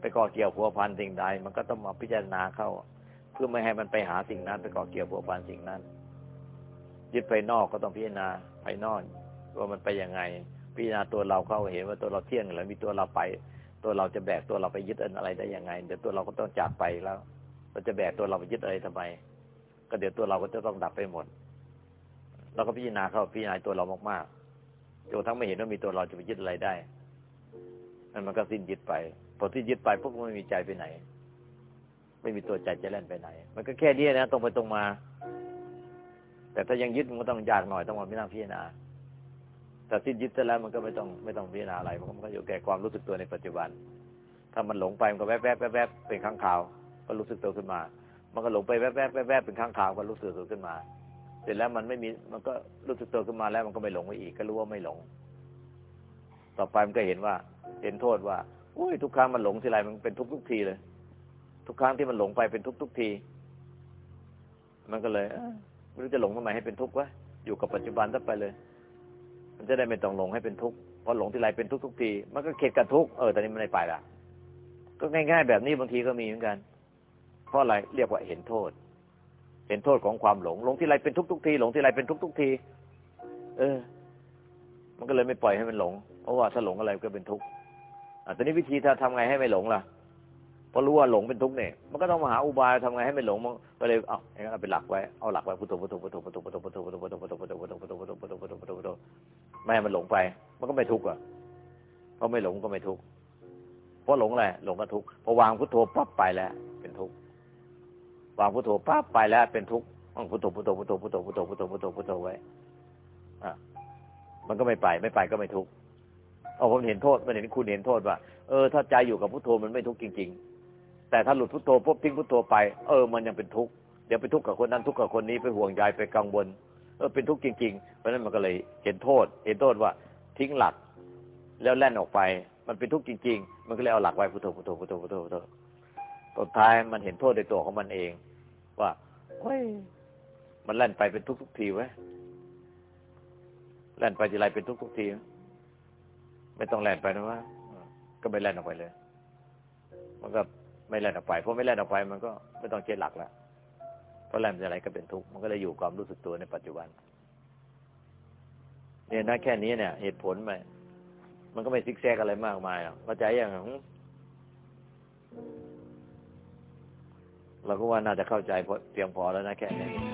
ไปก่อเกี่ยวผัวพันสิ่งใด มันก็ต้องมาพิจารณาเข้า เพื่อไม่ให้มันไปหาสิ่งนั้น ไปก่อเกี่ยวผัวพันสิ่งนั้น ยึดไปนอกก็ต้องพิจารณาภายนอกว่ามันไปยังไง พิจารณาตัวเราเข้าเห็นว่าตัวเราเที่ยงหรือมีตัวเราไป ตัวเราจะแบกตัวเราไปยึดอะไรได้ยังไง เดี๋ยวตัวเราก็ต้องจากไปแล้วเราจะแบกตัวเราไปยึดอะไรทำไม ก็เดี๋ยวตัวเราก็จะต้องดับไปหมดเราก็พิจารณาเข้าพิจารณาตัวเรามากๆจนทั้งไม่เห็นว่ามีตัวเราจะไปยึดอะไรได้นั่นมันก็สิ้นยึดไป พอที่ยึดไปพวกมันไม่มีใจไปไหน ไม่มีตัวใจจะเล่นไปไหน มันก็แค่นี้นะตรงไปตรงมา แต่ถ้ายังยึดมันก็ต้องยากหน่อยต้องมาพิจารณาพิจารณาแต่สิ้นยึดเสร็จแล้วมันก็ไม่ต้องไม่ต้องพิจารณาอะไรมันก็อยู่แก่ความรู้สึกตัวในปัจจุบัน ถ้ามันหลงไปมันก็แวบแวบแวบแวบเป็นข้างข่าว ก็รู้สึกตัวขึ้นมา มันก็หลงไปแวบแวบแวบแวบเป็นข้างข่าวก็รู้สึกตัวขึ้นมา เสร็จแล้วมันไม่มีมันก็รู้สึกตัวขึ้นมาแล้วมันก็ไม่หลงไปอีก ก็รู้ว่าไม่หลง ต่อไปมันก็เห็นว่า เห็นโทษว่า อุ้ยทุกครั้งมันหลงทีไรมันเป็นทุกทุกทีเลย ทุกครั้งที่มันหลงไปเป็นทุกทุกที มันก็เลยไม่รู้จะหลงทำไมให้เป็นทุกข์วะอยู่กับปัจจุบันซะไปเลย มันจะได้ไม่ต้องหลงให้เป็นทุกข์เพราะหลงทีไรเป็นทุกทุกที มันก็เข็ดกับทุกข์เออตอนนี้มันไม่ไปละก็ง่ายๆแบบนี้บางทีก็มีเหมือนกัน เพราะอะไรเรียกว่าเห็นโทษ เห็นโทษของความหลง หลงทีไรเป็นทุกทุกทีหลงทีไรเป็นทุกทุกที เออ มันก็เลยไม่ปล่อยให้มันหลง เพราะว่าถ้าหลงอะไรก็เป็นทุกข์ อะตอนนี้วิธีถ้าทำไงให้ไม่หลงล่ะพอรู้ว่าหลงเป็นทุกข์เนี่ยมันก็ต้องมาหาอุบายทำไงให้ไม่หลงมันก็เลยเอาอย่าเอาเป็นหลักไว้เอาหลักไว้พุทโธพุทโธพุทโธพุทโธพุทโธพุทโธพุทโธพุทโธพุทโธพุทโธพุทโธพุทโธพุทโธพุทโธพุทโธพุทโธพุทโธไม่ให้มันหลงไป มันก็ไม่ทุกข์อะเพราะไม่หลงก็ไม่ทุกข์เพราะหลงอะไรหลงก็ทุกข์พอวางพุทโธปั๊บไปแล้ว เป็นทุกข์วางพุทโธปั๊บไปแล้วเป็นทุกข์ต้องพุทโธพุทโธพุทโธพุทโธพุทโธพุทโธพุทโธพุทโธไว้อะมันก็ไม่ไปไม่ไปก็ไม่ทุกข์ เอาผมเห็นโทษมันเห็นคุณเห็นโทษว่าเออถ้าใจอยู่กับพุทโธมันไม่ทุกข์จริง ๆ แต่ถ้าหลุดพุทโธปุ๊บทิ้งพุทโธไปเออมันยังเป็นทุกข์เดี๋ยวไปทุกข์กับคนนั้นทุกข์กับคนนี้ไปห่วงใยไปกังวลเออเป็นทุกข์จริงๆเพราะนั้นมันก็เลยเห็นโทษเห็นโทษว่าทิ้งหลักแล้วแล่นออกไป มันเป็นทุกข์จริง ๆ มันก็เลยเอาหลักไว้พุทโธพุทโธพุทโธพุทโธพุทโธสุดท้ายมันเห็นโทษในตัวของมันเอง ว่าเฮ้ยมันแล่นไปเป็นทุกทุกทีไว้แล่นไปทีไรเป็นทุกทุกที ไม่ต้องแล่นไปนะว่าก็ไม่แล่นออกไปเลย มันก็ไม่แล่นออกไปเพราะไม่แล่นออกไป มันก็ไม่ต้องเจ็ดหลักแล้วเพราะแล่นอะไรก็เป็นทุกข์มันก็เลยอยู่ความรู้สึกตัวในปัจจุบันเนี่ยนะแค่นี้เนี่ย เหตุผลมันมันก็ไม่ซิกแซกอะไรมากมายหรอกเข้าใจอยังเราก็ว่าน่าจะเข้าใจพอเพียงพอแล้วนะแค่นี้